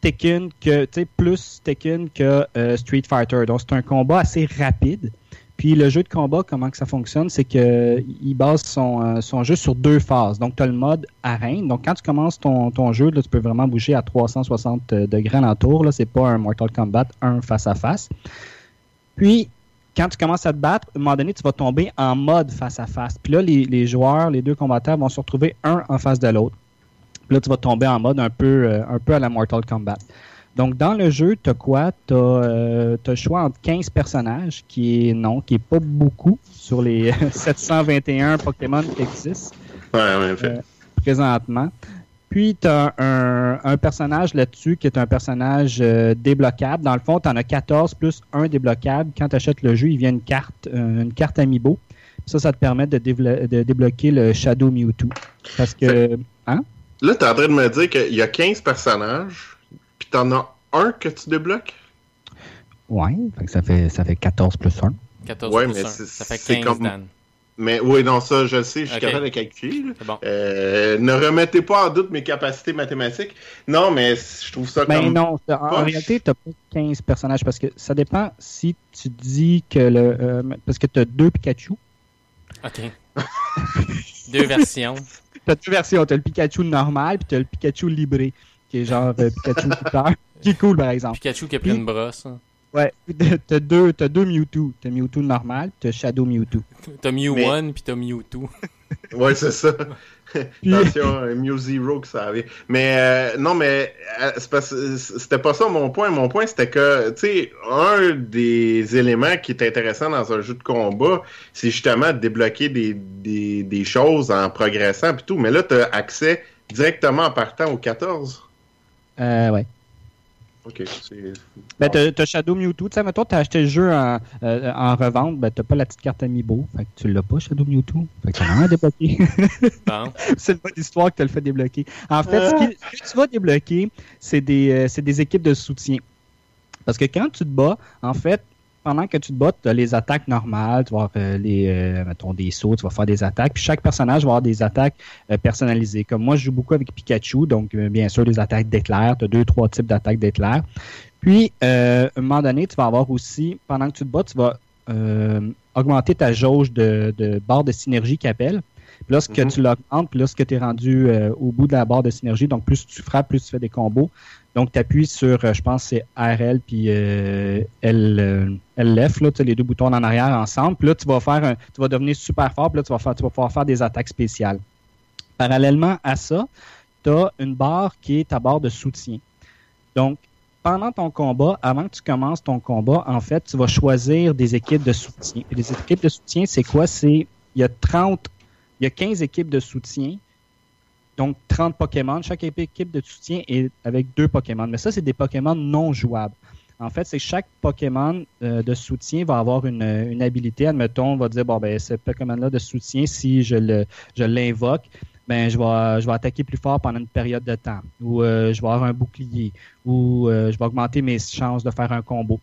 Tekken que, plus Tekken que euh, Street Fighter. Donc, c'est un combat assez rapide. Puis le jeu de combat, comment que ça fonctionne, c'est qu'il base son, euh, son, jeu sur deux phases. Donc, tu as le mode arène. Donc, quand tu commences ton, ton jeu, là, tu peux vraiment bouger à 360 euh, degrés alentour. Ce n'est pas un Mortal Kombat un face à face. Puis, quand tu commences à te battre, à un moment donné, tu vas tomber en mode face à face. Puis là, les, les joueurs, les deux combattants vont se retrouver un en face de l'autre. Puis là, tu vas tomber en mode un peu, euh, un peu à la Mortal Kombat. Donc, dans le jeu, tu as quoi? Tu as, euh, le choix entre 15 personnages, qui est non, qui est pas beaucoup sur les 721 Pokémon qui existent ouais, ouais, fait. euh, présentement. Puis, tu as un, un, personnage là-dessus qui est un personnage euh, débloquable. Dans le fond, tu en as 14 plus un débloquable. Quand tu achètes le jeu, il vient une carte, euh, une carte Amiibo. Ça, ça te permet de, de débloquer le Shadow Mewtwo. Parce que. Hein? Là, tu es en train de me dire qu'il y a 15 personnages, puis tu en as un que tu débloques? Ouais, ça fait, ça fait 14 plus 1. 14 ouais, plus mais 1. c'est- Ça fait c'est 15, comme- Dan. Mais oui, non, ça, je le sais, je suis capable de calculer. bon. Euh, ne remettez pas en doute mes capacités mathématiques. Non, mais je trouve ça Ben comme... non, en poche. réalité, tu n'as pas 15 personnages parce que ça dépend si tu dis que le. euh, parce que tu as deux Pikachu. OK. Deux versions. Tu as deux versions. Tu as le Pikachu normal puis tu as le Pikachu libré, qui est genre euh, Pikachu Cooper, qui est cool par exemple. Pikachu qui a pris une brosse. hein. Ouais, tu as deux, t'as deux Mewtwo. Tu as Mewtwo normal puis tu as Shadow Mewtwo. T'as Mew Mais- 1 puis t'as Mewtwo. Ouais, c'est ça. Puis- Attention, un Mew Zero que ça avait. Mais euh, non, mais euh, c'était pas ça mon point. Mon point, c'était que, tu sais, un des éléments qui est intéressant dans un jeu de combat, c'est justement de débloquer des, des, des choses en progressant puis tout. Mais là, tu as accès directement en partant au 14. Euh, ouais. Ok, c'est. Ben, t'as Shadow Mewtwo. Tu sais, mettons, t'as acheté le jeu en, euh, en revente, ben, t'as pas la petite carte Amiibo. Fait que tu l'as pas, Shadow Mewtwo. Fait que t'as rien. Bon. c'est mode histoire que tu le fait débloquer. En fait, ce, qui- ce que tu vas débloquer, c'est des, euh, c'est des équipes de soutien. Parce que quand tu te bats, en fait, pendant que tu te bats, tu as les attaques normales, tu vas avoir euh, les, euh, mettons, des sauts, tu vas faire des attaques. Puis chaque personnage va avoir des attaques euh, personnalisées. Comme moi, je joue beaucoup avec Pikachu, donc bien sûr, des attaques d'éclair. Tu as deux, trois types d'attaques d'éclair. Puis, à un moment donné, tu vas avoir aussi, pendant que tu te bats, tu vas augmenter ta jauge de, de barre de synergie qui appelle. Puis lorsque Mhm. tu l'augmentes, puis lorsque tu es rendu au bout de la barre de synergie, donc plus tu frappes, plus tu fais des combos. Donc, tu appuies sur, euh, je pense, c'est RL puis euh, L, euh, LF, là, les deux boutons en arrière ensemble. Puis là, tu vas faire un, tu vas devenir super fort, puis là, tu vas, faire, tu vas pouvoir faire des attaques spéciales. Parallèlement à ça, tu as une barre qui est ta barre de soutien. Donc, pendant ton combat, avant que tu commences ton combat, en fait, tu vas choisir des équipes de soutien. Et les équipes de soutien, c'est quoi? C'est, il y a 30, il y a 15 équipes de soutien. Donc, 30 Pokémon. Chaque équipe de soutien est avec deux Pokémon. Mais ça, c'est des Pokémon non jouables. En fait, c'est que chaque Pokémon euh, de soutien va avoir une, une habilité. Admettons, on va dire, bon, ben, ce Pokémon-là de soutien, si je le, je l'invoque, ben, je vais, je vais attaquer plus fort pendant une période de temps. Ou euh, je vais avoir un bouclier. Ou euh, je vais augmenter mes chances de faire un combo.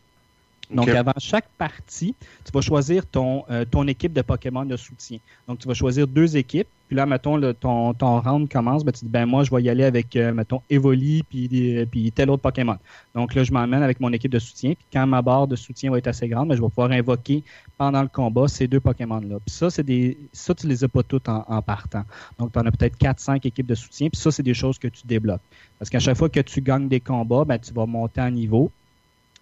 Donc, avant chaque partie, tu vas choisir ton, ton équipe de Pokémon de soutien. Donc, tu vas choisir deux équipes. Puis là, mettons, le- ton, ton round commence. Ben, tu dis, ben moi, je vais y aller avec, euh, mettons, Evoli puis, des- puis tel autre Pokémon. Donc là, je m'emmène avec mon équipe de soutien. Puis quand ma barre de soutien va être assez grande, ben, je vais pouvoir invoquer pendant le combat ces deux Pokémon-là. Puis ça, c'est des. Ça, tu les as pas toutes en, en partant. Donc, tu en as peut-être 4-5 équipes de soutien. Puis ça, c'est des choses que tu débloques. Parce qu'à chaque fois que tu gagnes des combats, ben, tu vas monter en niveau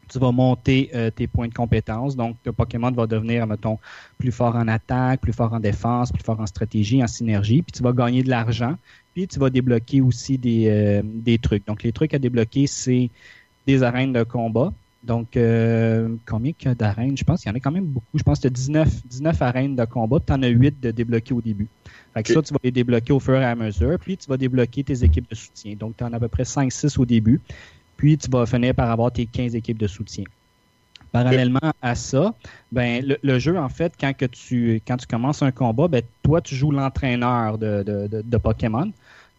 tu vas monter euh, tes points de compétence. Donc, ton Pokémon va devenir, mettons, plus fort en attaque, plus fort en défense, plus fort en stratégie, en synergie. Puis tu vas gagner de l'argent. Puis tu vas débloquer aussi des, euh, des trucs. Donc, les trucs à débloquer, c'est des arènes de combat. Donc, euh, combien qu'il y a d'arènes? Je pense qu'il y en a quand même beaucoup. Je pense que tu as 19, 19 arènes de combat, puis tu en as 8 de débloquer au début. Fait que ça, tu vas les débloquer au fur et à mesure, puis tu vas débloquer tes équipes de soutien. Donc, tu en as à peu près 5-6 au début, puis tu vas finir par avoir tes 15 équipes de soutien. Parallèlement à ça, ben, le, jeu, en fait, quand, que tu, quand tu commences un combat, ben, toi, tu joues l'entraîneur de, de, de, de Pokémon.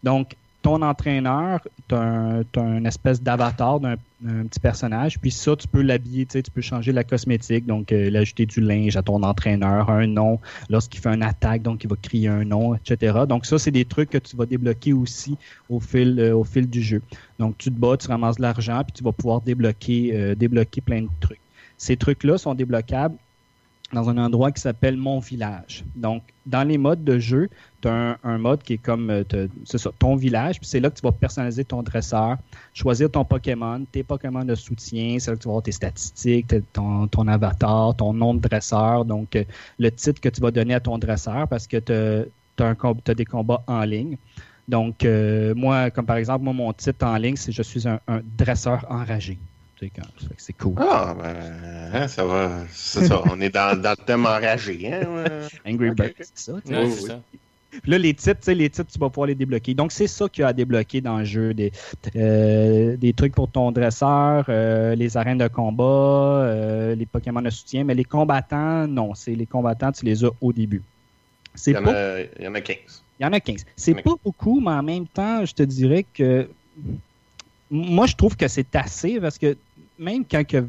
Donc, ton entraîneur, tu as, une espèce d'avatar d'un petit personnage, puis ça, tu peux l'habiller, tu peux changer la cosmétique, donc euh, l'ajouter du linge à ton entraîneur, un nom, lorsqu'il fait une attaque, donc il va crier un nom, etc. Donc ça, c'est des trucs que tu vas débloquer aussi au fil, euh, au fil du jeu. Donc tu te bats, tu ramasses de l'argent, puis tu vas pouvoir débloquer, euh, débloquer plein de trucs. Ces trucs-là sont débloquables dans un endroit qui s'appelle Mon Village. Donc, dans les modes de jeu, tu as un, mode qui est comme, euh, c'est ça, ton village, puis c'est là que tu vas personnaliser ton dresseur, choisir ton Pokémon, tes Pokémon de soutien, c'est là que tu vas avoir tes statistiques, ton, ton avatar, ton nom de dresseur, donc euh, le titre que tu vas donner à ton dresseur parce que tu as, des combats en ligne. Donc, euh, moi, comme par exemple, moi, mon titre en ligne, c'est je suis un dresseur enragé. C'est cool. Ah, ben, hein, ça va. C'est ça. On est dans, dans, le thème enragé. Hein? Angry Bird, c'est ça. Puis là, les titres, les titres, tu vas pouvoir les débloquer. Donc, c'est ça qu'il y a à débloquer dans le jeu. Des, euh, des trucs pour ton dresseur, euh, les arènes de combat, euh, les Pokémon de soutien. Mais les combattants, non. C'est les combattants, tu les as au début. Il y, en a, il y en a 15. Il y en a 15. C'est pas beaucoup, mais en même temps, je te dirais que moi, je trouve que c'est assez parce que même quand que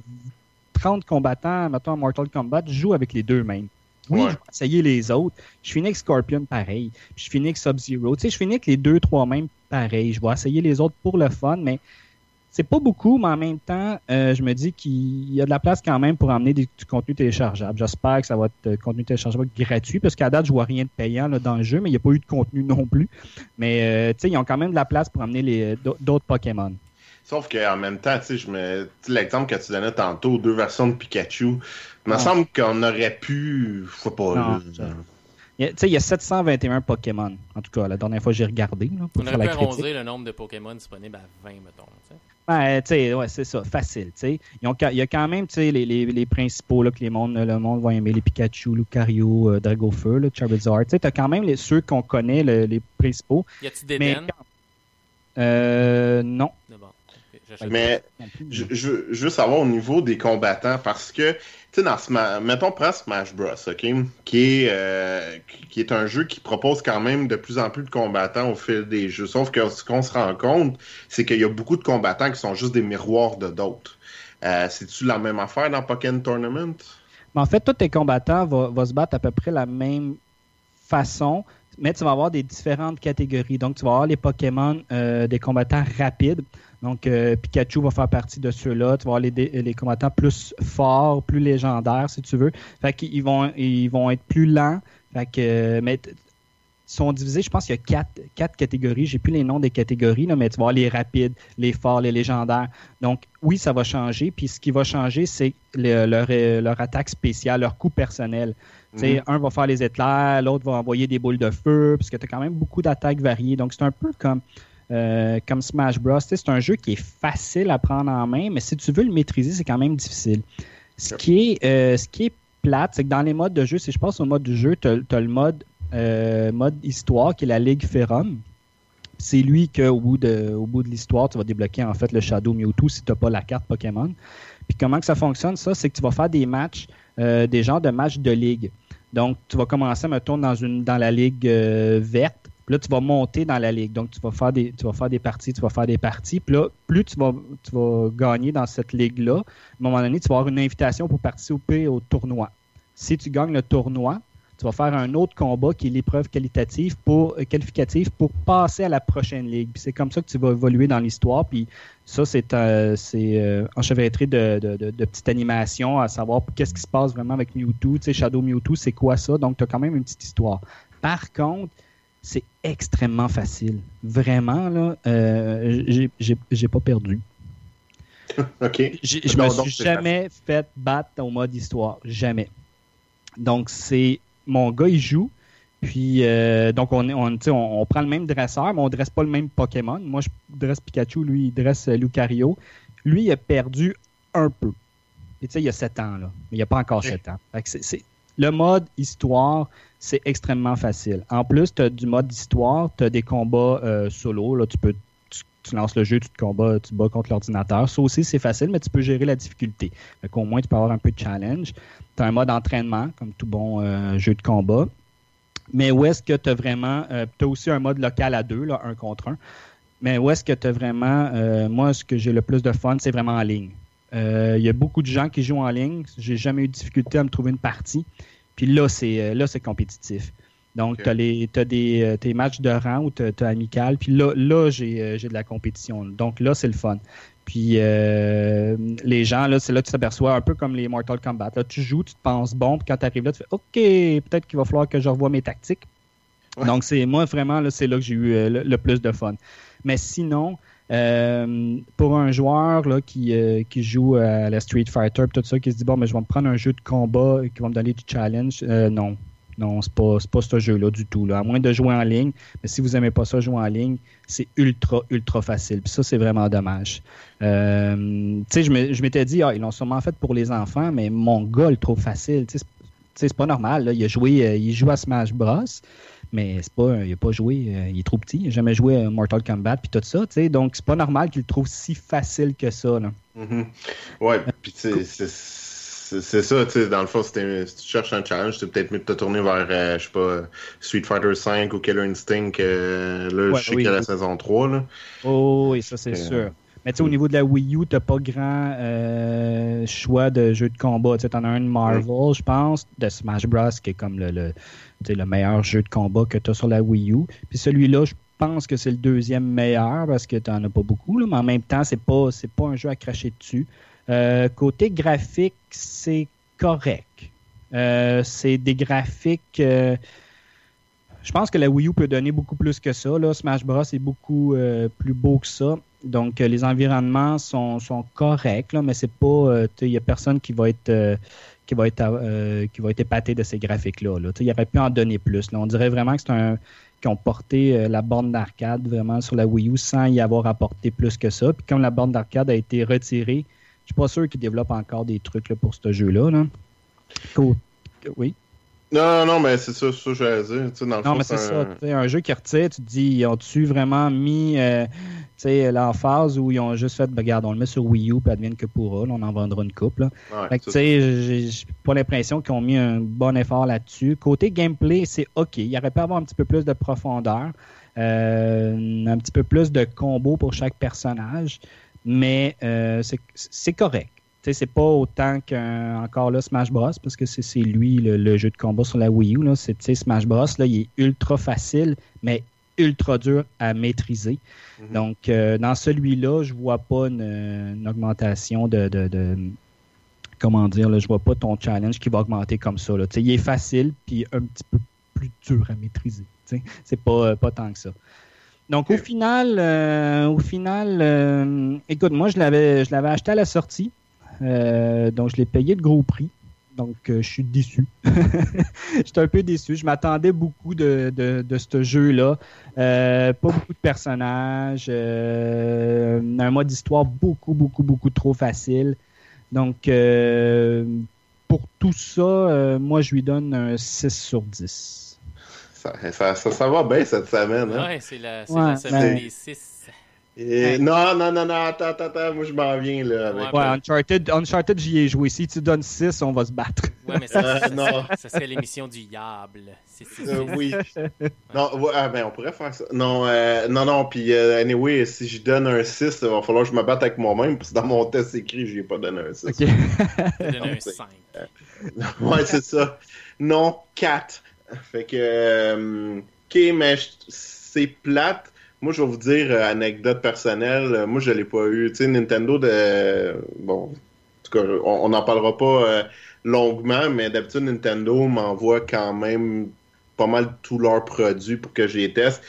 30 combattants, mettons, Mortal Kombat, joue avec les deux mêmes. Oui, je vais essayer les autres. Je finis avec Scorpion pareil. je finis avec Sub-Zero. Tu sais, je finis avec les deux, trois mêmes pareil. Je vais essayer les autres pour le fun, mais c'est pas beaucoup, mais en même temps, euh, je me dis qu'il y a de la place quand même pour emmener du contenu téléchargeable. J'espère que ça va être euh, contenu téléchargeable gratuit, parce qu'à date, je vois rien de payant là, dans le jeu, mais il n'y a pas eu de contenu non plus. Mais euh, tu sais, ils ont quand même de la place pour amener d'autres Pokémon. Sauf qu'en même temps, tu sais, je me. L'exemple que tu donnais tantôt, deux versions de Pikachu, il me semble qu'on aurait pu. Je sais pas. Tu sais, il y a 721 Pokémon. En tout cas, la dernière fois j'ai regardé. Là, On aurait pu arrondir le nombre de Pokémon disponibles à 20, mettons. Ben, tu sais, ouais, c'est ça, facile. Il y a quand même, tu sais, les, les, les, principaux là, que les mondes, le monde va aimer, les Pikachu, Lucario, euh, Dragofeu, Charizard. Tu sais, t'as quand même les, ceux qu'on connaît, les principaux. Y a-tu des mais, euh, non. Mais je, je, veux savoir au niveau des combattants, parce que, tu sais, dans ce mettons, prends Smash Bros, OK, qui est, euh, qui est un jeu qui propose quand même de plus en plus de combattants au fil des jeux. Sauf que ce qu'on se rend compte, c'est qu'il y a beaucoup de combattants qui sont juste des miroirs de d'autres. Euh, C'est-tu la même affaire dans Pokémon Tournament? en fait, tous tes combattants vont, se battre à peu près la même façon, mais tu vas avoir des différentes catégories. Donc, tu vas avoir les Pokémon euh, des combattants rapides. Donc, euh, Pikachu va faire partie de ceux-là. Tu vas avoir les, les, combattants plus forts, plus légendaires, si tu veux. Fait qu'ils vont, ils vont être plus lents. Fait que, euh, mais ils sont divisés, je pense qu'il y a quatre, quatre catégories. J'ai plus les noms des catégories, là, mais tu vas avoir les rapides, les forts, les légendaires. Donc, oui, ça va changer. Puis, ce qui va changer, c'est leur, leur attaque spéciale, leur coup personnel. Mm Un va faire les éclairs, l'autre va envoyer des boules de feu, parce que tu as quand même beaucoup d'attaques variées. Donc, c'est un peu comme euh, comme Smash Bros. C'est un jeu qui est facile à prendre en main, mais si tu veux le maîtriser, c'est quand même difficile. Ce qui est, euh, ce qui est plate, c'est que dans les modes de jeu, si je passe au mode du jeu, tu as, le mode, euh, mode histoire qui est la Ligue Ferrum. C'est lui qu'au bout de, au bout de l'histoire, tu vas débloquer en fait le Shadow Mewtwo si tu n'as pas la carte Pokémon. Puis comment que ça fonctionne, ça, c'est que tu vas faire des matchs, des genres de matchs de ligue. Donc, tu vas commencer, mettons, dans, une, dans la ligue verte là, tu vas monter dans la ligue. Donc, tu vas faire des, tu vas faire des parties, tu vas faire des parties. Puis là, plus tu vas, tu vas gagner dans cette ligue-là, à un moment donné, tu vas avoir une invitation pour participer au tournoi. Si tu gagnes le tournoi, tu vas faire un autre combat qui est l'épreuve pour, euh, qualificative pour passer à la prochaine ligue. C'est comme ça que tu vas évoluer dans l'histoire. Puis ça, c'est euh, euh enchevêtré de, de, de, petites animations à savoir qu'est-ce qui se passe vraiment avec Mewtwo. Tu sais, Shadow Mewtwo, c'est quoi ça? Donc, tu as quand même une petite histoire. Par contre, c'est extrêmement facile. Vraiment, là, euh, j'ai pas perdu. OK. Je me suis jamais fait battre au mode histoire. Jamais. Donc, c'est. Mon gars, il joue. Puis, euh, donc, on, on, on, prend le même dresseur, mais on ne dresse pas le même Pokémon. Moi, je dresse Pikachu, lui, il dresse Lucario. Lui, il a perdu un peu. Et tu sais, il y a 7 ans, là. Mais il n'y a pas encore 7 ans. c'est, le mode histoire, c'est extrêmement facile. En plus, tu as du mode histoire, tu as des combats euh, solo. Tu lances le jeu, tu te combats, tu bats contre l'ordinateur. Ça aussi, c'est facile, mais tu peux gérer la difficulté. Au moins, tu peux avoir un peu de challenge. Tu as un mode entraînement, comme tout bon euh, jeu de combat. Mais où est-ce que tu as vraiment. Euh, tu as aussi un mode local à deux, un contre un. Mais où est-ce que tu as vraiment. moi, ce que j'ai le plus de fun, c'est vraiment en ligne. Euh, Il y a beaucoup de gens qui jouent en ligne. J'ai jamais eu de difficulté à me trouver une partie. Puis là, c'est euh, là, c'est compétitif. Donc, tu as, des euh, tes matchs de rang ou tu as, amical. Puis là, là j'ai j'ai de la compétition. Donc là, c'est le fun. Puis euh, les gens, là, c'est là que tu t'aperçois un peu comme les Mortal Kombat. Là, tu joues, tu te penses bon, puis quand tu arrives là, tu fais OK, peut-être qu'il va falloir que je revoie mes tactiques. Ouais. Donc, c'est moi, vraiment, là, c'est là que j'ai eu euh, le, le plus de fun. Mais sinon, euh, pour un joueur là, qui, euh, qui joue à la Street Fighter, tout ça, qui se dit bon, mais je vais me prendre un jeu de combat qui va me donner du challenge, euh, non. Non, c'est pas, pas ce jeu-là du tout. À moins de jouer en ligne. Mais si vous aimez pas ça, jouer en ligne, c'est ultra, ultra facile. Puis ça, c'est vraiment dommage. Tu sais, je m'étais dit, ah, ils l'ont sûrement fait pour les enfants, mais mon gars le trouve facile. Tu sais, c'est- pas normal. Il a joué, il joue à Smash Bros. Mais c'est pas, il a pas joué, euh, il est trop petit, il n'a jamais joué à Mortal Kombat puis tout ça, tu sais, donc c'est pas normal qu'il le trouve si facile que ça. Là. Mhm. Ouais, puis tu sais, c'est- ça, tu sais, dans le fond, si, tu cherches un challenge, c'est peut-être mieux de te tourner vers, euh, je sais pas, Street Fighter 5 ou Killer Instinct, euh, là, Ouais, je sais oui, qu'il y a la saison 3, là. Oh, oui, ça c'est Euh, sûr. Mais tu sais, au niveau de la Wii U, t'as pas grand euh, choix de jeux de combat. Tu sais, t'en as un de Marvel, je pense, de Smash Bros, qui est comme le, le, tu le meilleur jeu de combat que t'as sur la Wii U. Puis celui-là, je pense que c'est le deuxième meilleur parce que t'en as pas beaucoup, là, mais en même temps, c'est pas, c'est pas un jeu à cracher dessus. Euh, côté graphique, c'est correct. Euh, c'est des graphiques. euh, je pense que la Wii U peut donner beaucoup plus que ça. Là. Smash Bros est beaucoup plus beau que ça. Donc euh, les environnements sont, corrects, là, mais c'est pas. Il n'y a personne qui va être euh, qui va être euh, qui va être épaté de ces graphiques-là. Là. Il aurait pu en donner plus. On dirait vraiment que c'est un qui ont porté euh, la borne d'arcade vraiment sur la Wii U sans y avoir apporté plus que ça. Puis comme la borne d'arcade a été retirée, je suis pas sûr qu'ils développent encore des trucs pour ce jeu-là. Là. Cool. Oui? Non, non, mais c'est ça, c'est ça que j'allais dire. Tu sais, dans le Non, fond, mais c'est ça. un- Un jeu qui retire, tu te dis, ils ont-tu vraiment mis euh, tu sais, l'emphase où ils ont juste fait, ben, regarde, on le met sur Wii U, puis advienne que pourra, là, on en vendra une. Là. ouais, Fait que, tu sais, j'ai pas l'impression qu'ils ont mis un bon effort là-dessus. Côté gameplay, c'est OK. Il aurait pu avoir un petit peu plus de profondeur, euh, un petit peu plus de combos pour chaque personnage, mais euh, c'est correct. Sais, c'est pas autant qu'un encore là Smash Bros parce que c'est c'est lui le, le jeu de combat sur la Wii U là. C'est Smash Bros là, il est ultra facile, mais ultra dur à maîtriser. Mhm. Donc euh, dans celui-là, je vois pas une, une augmentation de, de, de- comment dire là, je vois pas ton challenge qui va augmenter comme ça là. Tu sais, il est facile puis un petit peu plus dur à maîtriser. tu sais. C'est pas euh, pas tant que ça. Donc au final, euh, au final, euh, écoute, moi je l'avais je l'avais acheté à la sortie. Euh, donc, je l'ai payé de gros prix. Donc, euh, je suis déçu. J'étais un peu déçu. Je m'attendais beaucoup de, de, de ce jeu-là. Euh, pas beaucoup de personnages. euh, un mode d'histoire beaucoup, beaucoup, beaucoup trop facile. Donc, euh, pour tout ça, euh, moi, je lui donne un 6 sur 10. ça, ça, ça, ça va bien cette semaine. Hein? Ouais, c'est la, Ouais, la semaine des 6. Et- Non, non, non, non, attends, attends, attends, moi je m'en viens là. Avec... Ouais, Uncharted, Uncharted j'y ai joué. Si tu donnes 6, on va se battre. Ouais, mais ça, Euh, ça, non. ça, ça serait l'émission du Yable. C'est c'est- Euh, oui. non, ouais, ah, ben, on pourrait faire ça. Non, euh, non, non, puis euh, anyway, si je donne un 6, il va falloir que je me batte avec moi-même, parce que dans mon test écrit, je ai pas donné un 6. OK. Je vais donner un c'est- 5. ouais, c'est ça. Non, 4. Fait que, euh, ok, mais je- c'est plate. Moi, je vais vous dire, euh, anecdote personnelle, euh, moi, je l'ai pas eu. Tu sais, Nintendo, de... bon, en tout cas, on n'en parlera pas euh, longuement, mais d'habitude, Nintendo m'envoie quand même pas mal tous leurs produits pour que je les teste.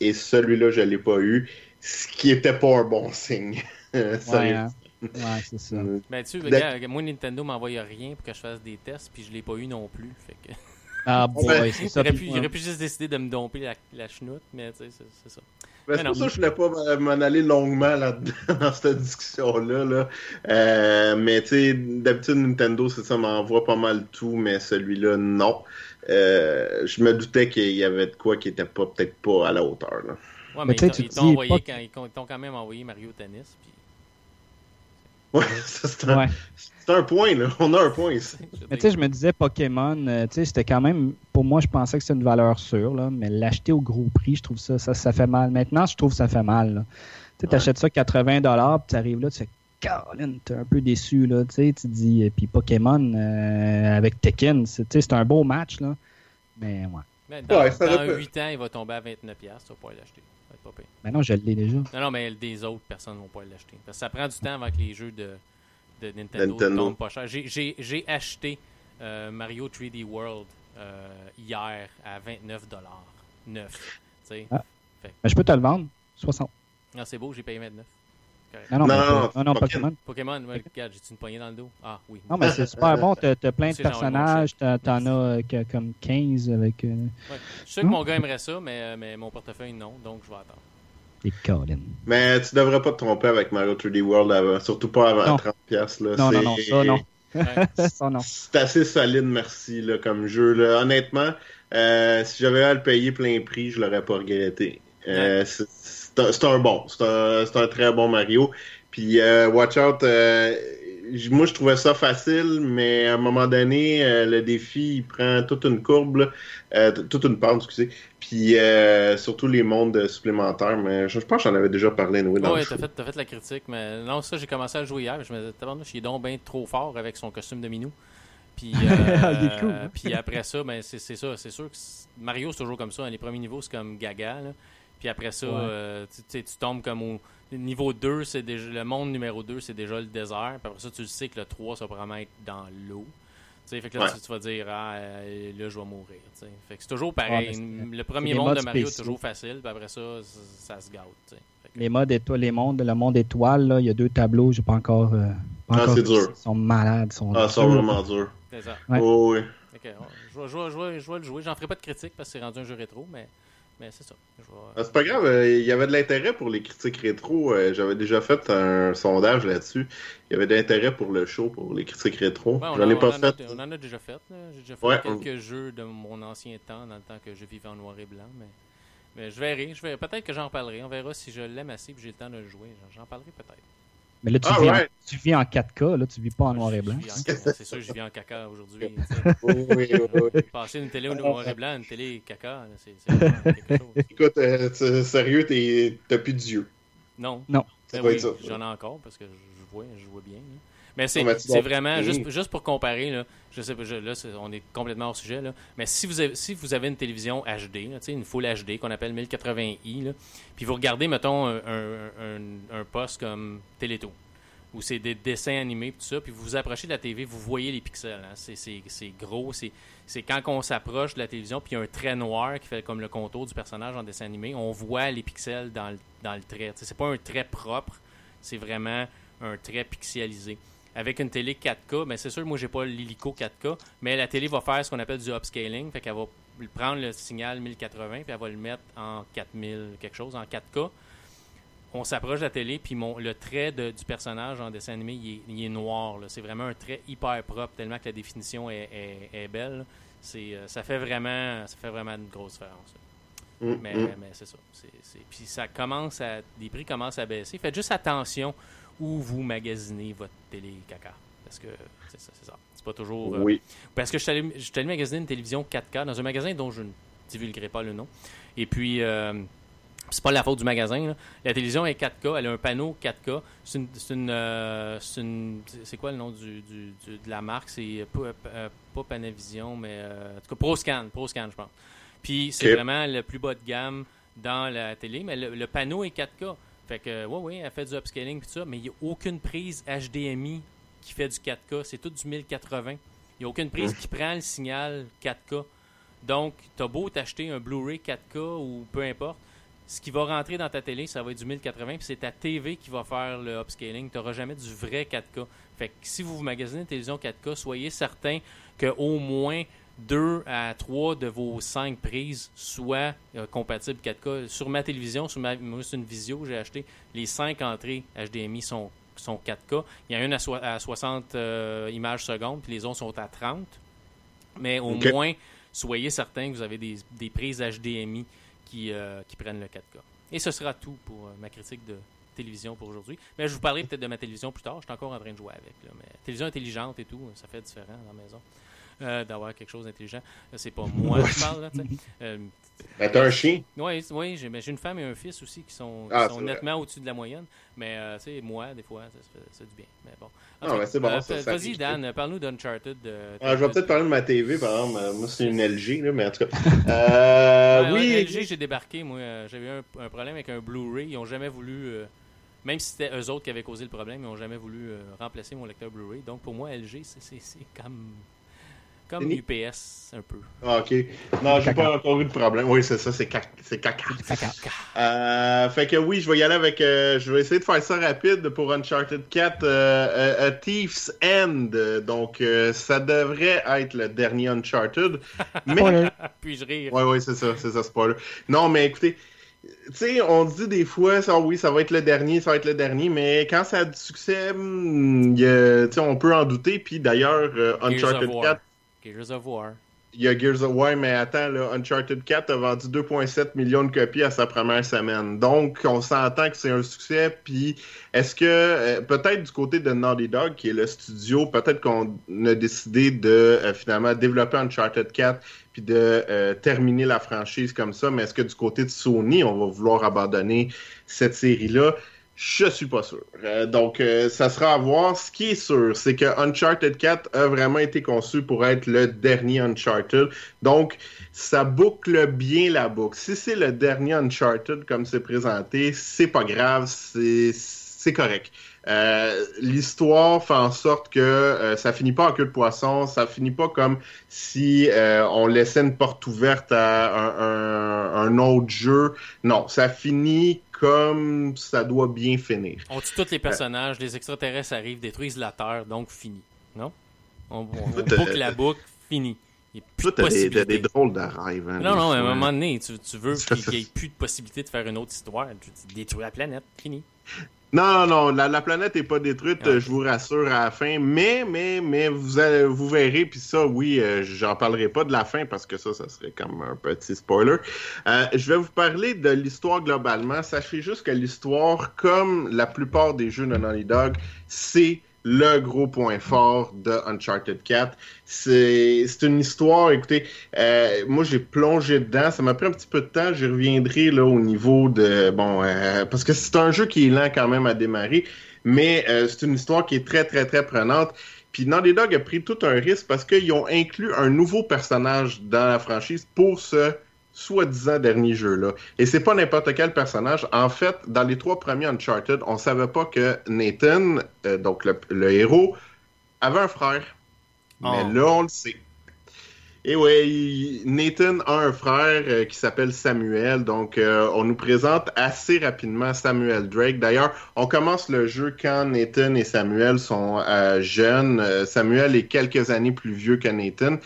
Et celui-là, je l'ai pas eu, ce qui était pas un bon signe. Ouais, hein. Ouais, c'est ça. Ben, tu sais, D'ac- regarde, moi, Nintendo m'envoyait rien pour que je fasse des tests, puis je l'ai pas eu non plus. Fait que... Ah, ben, boy, c'est ça. J'aurais puis- pu, j'aurais pu juste décider de me domper la, la chenoute, mais tu sais, c'est- c'est ça. C'est pour ça que je voulais pas m'en- aller longuement là-dedans, dans cette discussion-là. Là. Euh, mais tu sais, d'habitude, Nintendo, c'est ça, m'envoie pas mal tout, mais celui-là, non. Euh, je me doutais qu'il y avait de quoi qui était pas peut-être pas à la hauteur. Là. Ouais, Mais mais, tu sais, ils t'ont- envoyé pas quand, ils t'ont- ils t'ont quand même envoyé Mario Tennis. Puis... Ouais, c'est un, un, point, là. On a un point ici. Mais tu sais, je me disais Pokémon, euh, tu sais, c'était quand même, pour moi, je pensais que c'était une valeur sûre, là, mais l'acheter au gros prix, je trouve ça, ça, ça fait mal. Maintenant, je trouve que ça fait mal. Tu sais, achètes ça 80 puis tu arrives là, tu fais Caroline, t'es un peu déçu, là, tu sais, tu dis, euh, puis Pokémon euh, avec Tekken, c'est un beau match, là, mais ouais. Mais dans, ouais, dans 8 ans, il va tomber à 29$, tu vas pas l'acheter. Mais non, je l'ai déjà. Non, non, mais des autres personnes ne vont pas l'acheter. Parce que ça prend du temps avant que les jeux de, de Nintendo, Nintendo. tombent pas cher. J'ai acheté euh, Mario 3D World euh, hier à 29$ neuf. Ah. Mais je peux te le vendre 60. Non, c'est beau, j'ai payé 29. Non, non, non, non, non, non, Pokémon. Pokémon, ouais, regarde, j'ai-tu une poignée dans le dos? Ah, oui. Non, mais c'est super bon. T'as as plein de personnages. T'en as euh, comme 15 avec. Euh... Ouais. Je sais que mon gars aimerait ça, mais, euh, mais mon portefeuille, non. Donc, je vais attendre. Et Colin. Mais tu devrais pas te tromper avec Mario 3D World avant. Surtout pas avant 30$. Là. Non, non, non, ça, non. ça, non. C'est assez solide, merci, là, comme jeu. Là. Honnêtement, euh, si j'avais à le payer plein prix, je l'aurais pas regretté. Euh, c'est un bon. C'est un, un, très bon Mario. Puis euh, Watch Out, euh, moi je trouvais ça facile, mais à un moment donné, euh, le défi il prend toute une courbe, euh, toute une pente, excusez. Puis surtout les mondes supplémentaires, mais je, pense que j'en avais déjà parlé. Oui, ouais, t'as fait, as fait la critique, mais non, ça j'ai commencé à jouer hier. Je me disais, il est donc bien trop fort avec son costume de minou. Puis, puis après ça, ben, c'est ça, c'est sûr que Mario c'est toujours comme ça. Hein, les premiers niveaux c'est comme Gaga. Là. Puis après ça, euh, tu, tombes comme au niveau 2, c'est déjà le monde numéro 2, c'est déjà le désert. Puis après ça, tu sais que le 3, ça va vraiment être dans l'eau. Fait que là, tu, vas dire, ah, euh, là, je vais mourir. Fait que c'est toujours pareil. le premier monde de Mario est toujours facile, puis après ça, ça, se gâte. Les modes étoiles, les mondes, le monde étoile, il y a deux tableaux, j'ai pas encore. Euh, pas ah, c'est dur. Ils sont malades. Sont ah, ils sont vraiment durs. C'est ça. Oh, oui. je, vais, je, je vais le jouer. J'en ferai pas de critique parce que c'est rendu un jeu rétro, mais. Mais c'est ça. Ah, c'est pas grave, euh, il y avait de l'intérêt pour les critiques rétro. Euh, j'avais déjà fait un sondage là-dessus. Il y avait de l'intérêt pour le show, pour les critiques rétro. J'en ai pas fait. on en a déjà fait. J'ai déjà fait quelques jeux de mon ancien temps, dans le temps que je vivais en noir et blanc. Mais, mais je verrai. Je verrai. Peut-être que j'en parlerai. On verra si je l'aime assez et j'ai le temps de le jouer. J'en parlerai peut-être. Mais là, tu, ah, vis en, tu, vis en, 4K, là, tu vis pas en noir et blanc. C'est sûr, je vis en caca aujourd'hui. oui, oui, oui. Passer une télé au noir et blanc, une télé caca, c'est quelque chose. Écoute, euh, sérieux, t'as plus d'yeux. Non. Non. Ben oui, J'en ai encore parce que je vois, je vois bien. Mais c'est vraiment, juste, juste pour comparer, là, je sais là, on est complètement hors sujet, là, mais si vous avez, si vous avez une télévision HD, là, une Full HD qu'on appelle 1080i, puis vous regardez, mettons, un, un, un, poste comme Téléto, où c'est des dessins animés, tout ça, puis vous vous approchez de la TV, vous voyez les pixels. Hein, c'est gros, c'est quand on s'approche de la télévision, puis il y a un trait noir qui fait comme le contour du personnage en dessin animé, on voit les pixels dans le, dans le trait. C'est pas un trait propre, c'est vraiment un trait pixelisé avec une télé 4K, mais c'est sûr, moi, j'ai pas l'hélico 4K, mais la télé va faire ce qu'on appelle du upscaling, fait qu'elle va prendre le signal 1080 puis elle va le mettre en 4000 quelque chose, en 4K. On s'approche de la télé, puis mon, le trait du personnage en dessin animé, il est, noir. C'est vraiment un trait hyper propre, tellement que la définition est, belle. C'est, euh, ça fait vraiment ça fait vraiment une grosse différence. Mm, mais, mm. mais c'est ça. puis ça commence à. Les prix commencent à baisser. Faites juste attention où vous magasinez votre télé caca. Parce que c'est ça, c'est ça. C'est pas toujours. Euh, oui. Parce que je suis allé, magasiner une télévision 4K dans un magasin dont je ne divulguerai pas le nom. Et puis, euh, c'est pas la faute du magasin. La télévision est 4K, elle a un panneau 4K. C'est une. C'est, euh, c'est, quoi le nom du, du, de la marque? C'est pas, pas, Panavision, mais. en tout cas, ProScan. ProScan, je pense. Puis, c'est vraiment le plus bas de gamme dans la télé, mais le panneau est 4K. Fait que, oui, oui, elle fait du upscaling tout ça, mais il n'y a aucune prise HDMI qui fait du 4K. C'est tout du 1080. Il n'y a aucune prise qui prend le signal 4K. Donc, tu as beau t'acheter un Blu-ray 4K ou peu importe, ce qui va rentrer dans ta télé, ça va être du 1080, puis c'est ta TV qui va faire le upscaling. Tu n'auras jamais du vrai 4K. Fait que si vous vous magasinez une télévision 4K, soyez certain qu'au moins deux à trois de vos cinq prises soient euh, compatibles 4K. Sur ma télévision, sur ma, moi, c'est une visio, j'ai acheté les cinq entrées HDMI sont, sont 4K. Il y en a une à, 60 euh, images secondes, puis les autres sont à 30. Mais au moins, soyez certains que vous avez des, des prises HDMI qui, euh, qui prennent le 4K. Et ce sera tout pour ma critique de télévision pour aujourd'hui. Mais je vous parlerai peut-être de ma télévision plus tard. Je suis encore en train de jouer avec. Là, mais télévision intelligente et tout, ça fait différent dans la maison. Euh, d'avoir quelque chose d'intelligent. C'est pas moi qui parle, là. Euh, Ben, t'as un chien. oui, oui j'ai mais j'ai une femme et un fils aussi qui sont, qui Ah, sont nettement au-dessus de la moyenne. Mais, euh, tu sais, moi, des fois, ça, ça fait ça fait du bien. Mais bon. Ah, ben, c'est bon, euh, ça, ça Vas-y. Dan, parle-nous d'Uncharted. euh, Ah, je vais peut-être parler de ma TV, par exemple. Euh, Moi, c'est une LG, là, mais en tout cas. Euh, ouais, oui. LG, j'ai débarqué, moi. euh, J'avais eu un, un problème avec un Blu-ray. Ils ont jamais voulu, euh, même si c'était eux autres qui avaient causé le problème, ils ont jamais voulu euh, remplacer mon lecteur Blu-ray. Donc pour moi, LG, c'est- c'est c'est comme, comme Fini. UPS, un peu. Ah, ok. Non, j'ai pas encore eu de problème. Oui, c'est ça, c'est caca. C'est caca. Euh, fait que oui, je vais y aller avec. euh, je vais essayer de faire ça rapide pour Uncharted 4. euh, euh, A Thief's End. Donc, euh, ça devrait être le dernier Uncharted. Mais. Puis-je rire? Ouais, ouais, c'est ça, c'est ça, spoiler. Non, mais écoutez, tu sais, on dit des fois, ça, oui, ça va être le dernier, ça va être le dernier, mais quand ça a du succès, hmm, y a- tu sais, on peut en douter. Puis d'ailleurs, euh, Uncharted War. 4, Gears of War. il y a Gears of War, mais attends, Uncharted 4 a vendu 2,7 millions de copies à sa première semaine. Donc, on s'entend que c'est un succès. Puis, est-ce que, euh, peut-être du côté de Naughty Dog, qui est le studio, peut-être qu'on a décidé de euh, finalement développer Uncharted 4 puis de euh, terminer la franchise comme ça. Mais est-ce que du côté de Sony, on va vouloir abandonner cette série-là? Je suis pas sûr. Euh, donc, euh, ça sera à voir. Ce qui est sûr, c'est que Uncharted 4 a vraiment été conçu pour être le dernier Uncharted. Donc, ça boucle bien la boucle. Si c'est le dernier Uncharted comme c'est présenté, c'est pas grave, c'est correct. Euh, L'histoire fait en sorte que euh, ça finit pas en queue de poisson, ça finit pas comme si on laissait une porte ouverte à un- un autre jeu. Non, ça finit comme ça doit bien finir. On tue tous les personnages, les extraterrestres arrivent, détruisent la Terre, donc fini. Non? On, on, on boucle la boucle, fini. Il n'y a plus Toi, de t'as des, t'as possibilité. des drôles de rêves. hein, Non, des non, à un moment donné, tu, tu veux qu'il n'y ait plus de possibilité de faire une autre histoire. Tu détruis la planète, fini. Non, non, la, la planète est pas détruite, Ah, ok. je vous rassure à la fin. Mais, mais, mais vous allez, vous verrez, puis ça, oui, euh, j'en parlerai pas de la fin parce que ça, ça serait comme un petit spoiler. Euh, je vais vous parler de l'histoire globalement. Sachez juste que l'histoire, comme la plupart des jeux de Naughty Dog, c'est le gros point fort de Uncharted 4. C'est une histoire, écoutez, euh, moi j'ai plongé dedans, ça m'a pris un petit peu de temps, j'y reviendrai là au niveau de bon euh, parce que c'est un jeu qui est lent quand même à démarrer, mais euh, c'est une histoire qui est très très très prenante. Puis Naughty Dog a pris tout un risque parce qu'ils ont inclus un nouveau personnage dans la franchise pour ce soi-disant dernier jeu-là. Et c'est pas n'importe quel personnage. En fait, dans les trois premiers Uncharted, on savait pas que Nathan, euh, donc le, le héros, avait un frère. Oh. Mais là, on le sait. Et oui, Nathan a un frère euh, qui s'appelle Samuel. Donc, euh, on nous présente assez rapidement Samuel Drake. D'ailleurs, on commence le jeu quand Nathan et Samuel sont euh, jeunes. Samuel est quelques années plus vieux que Nathan.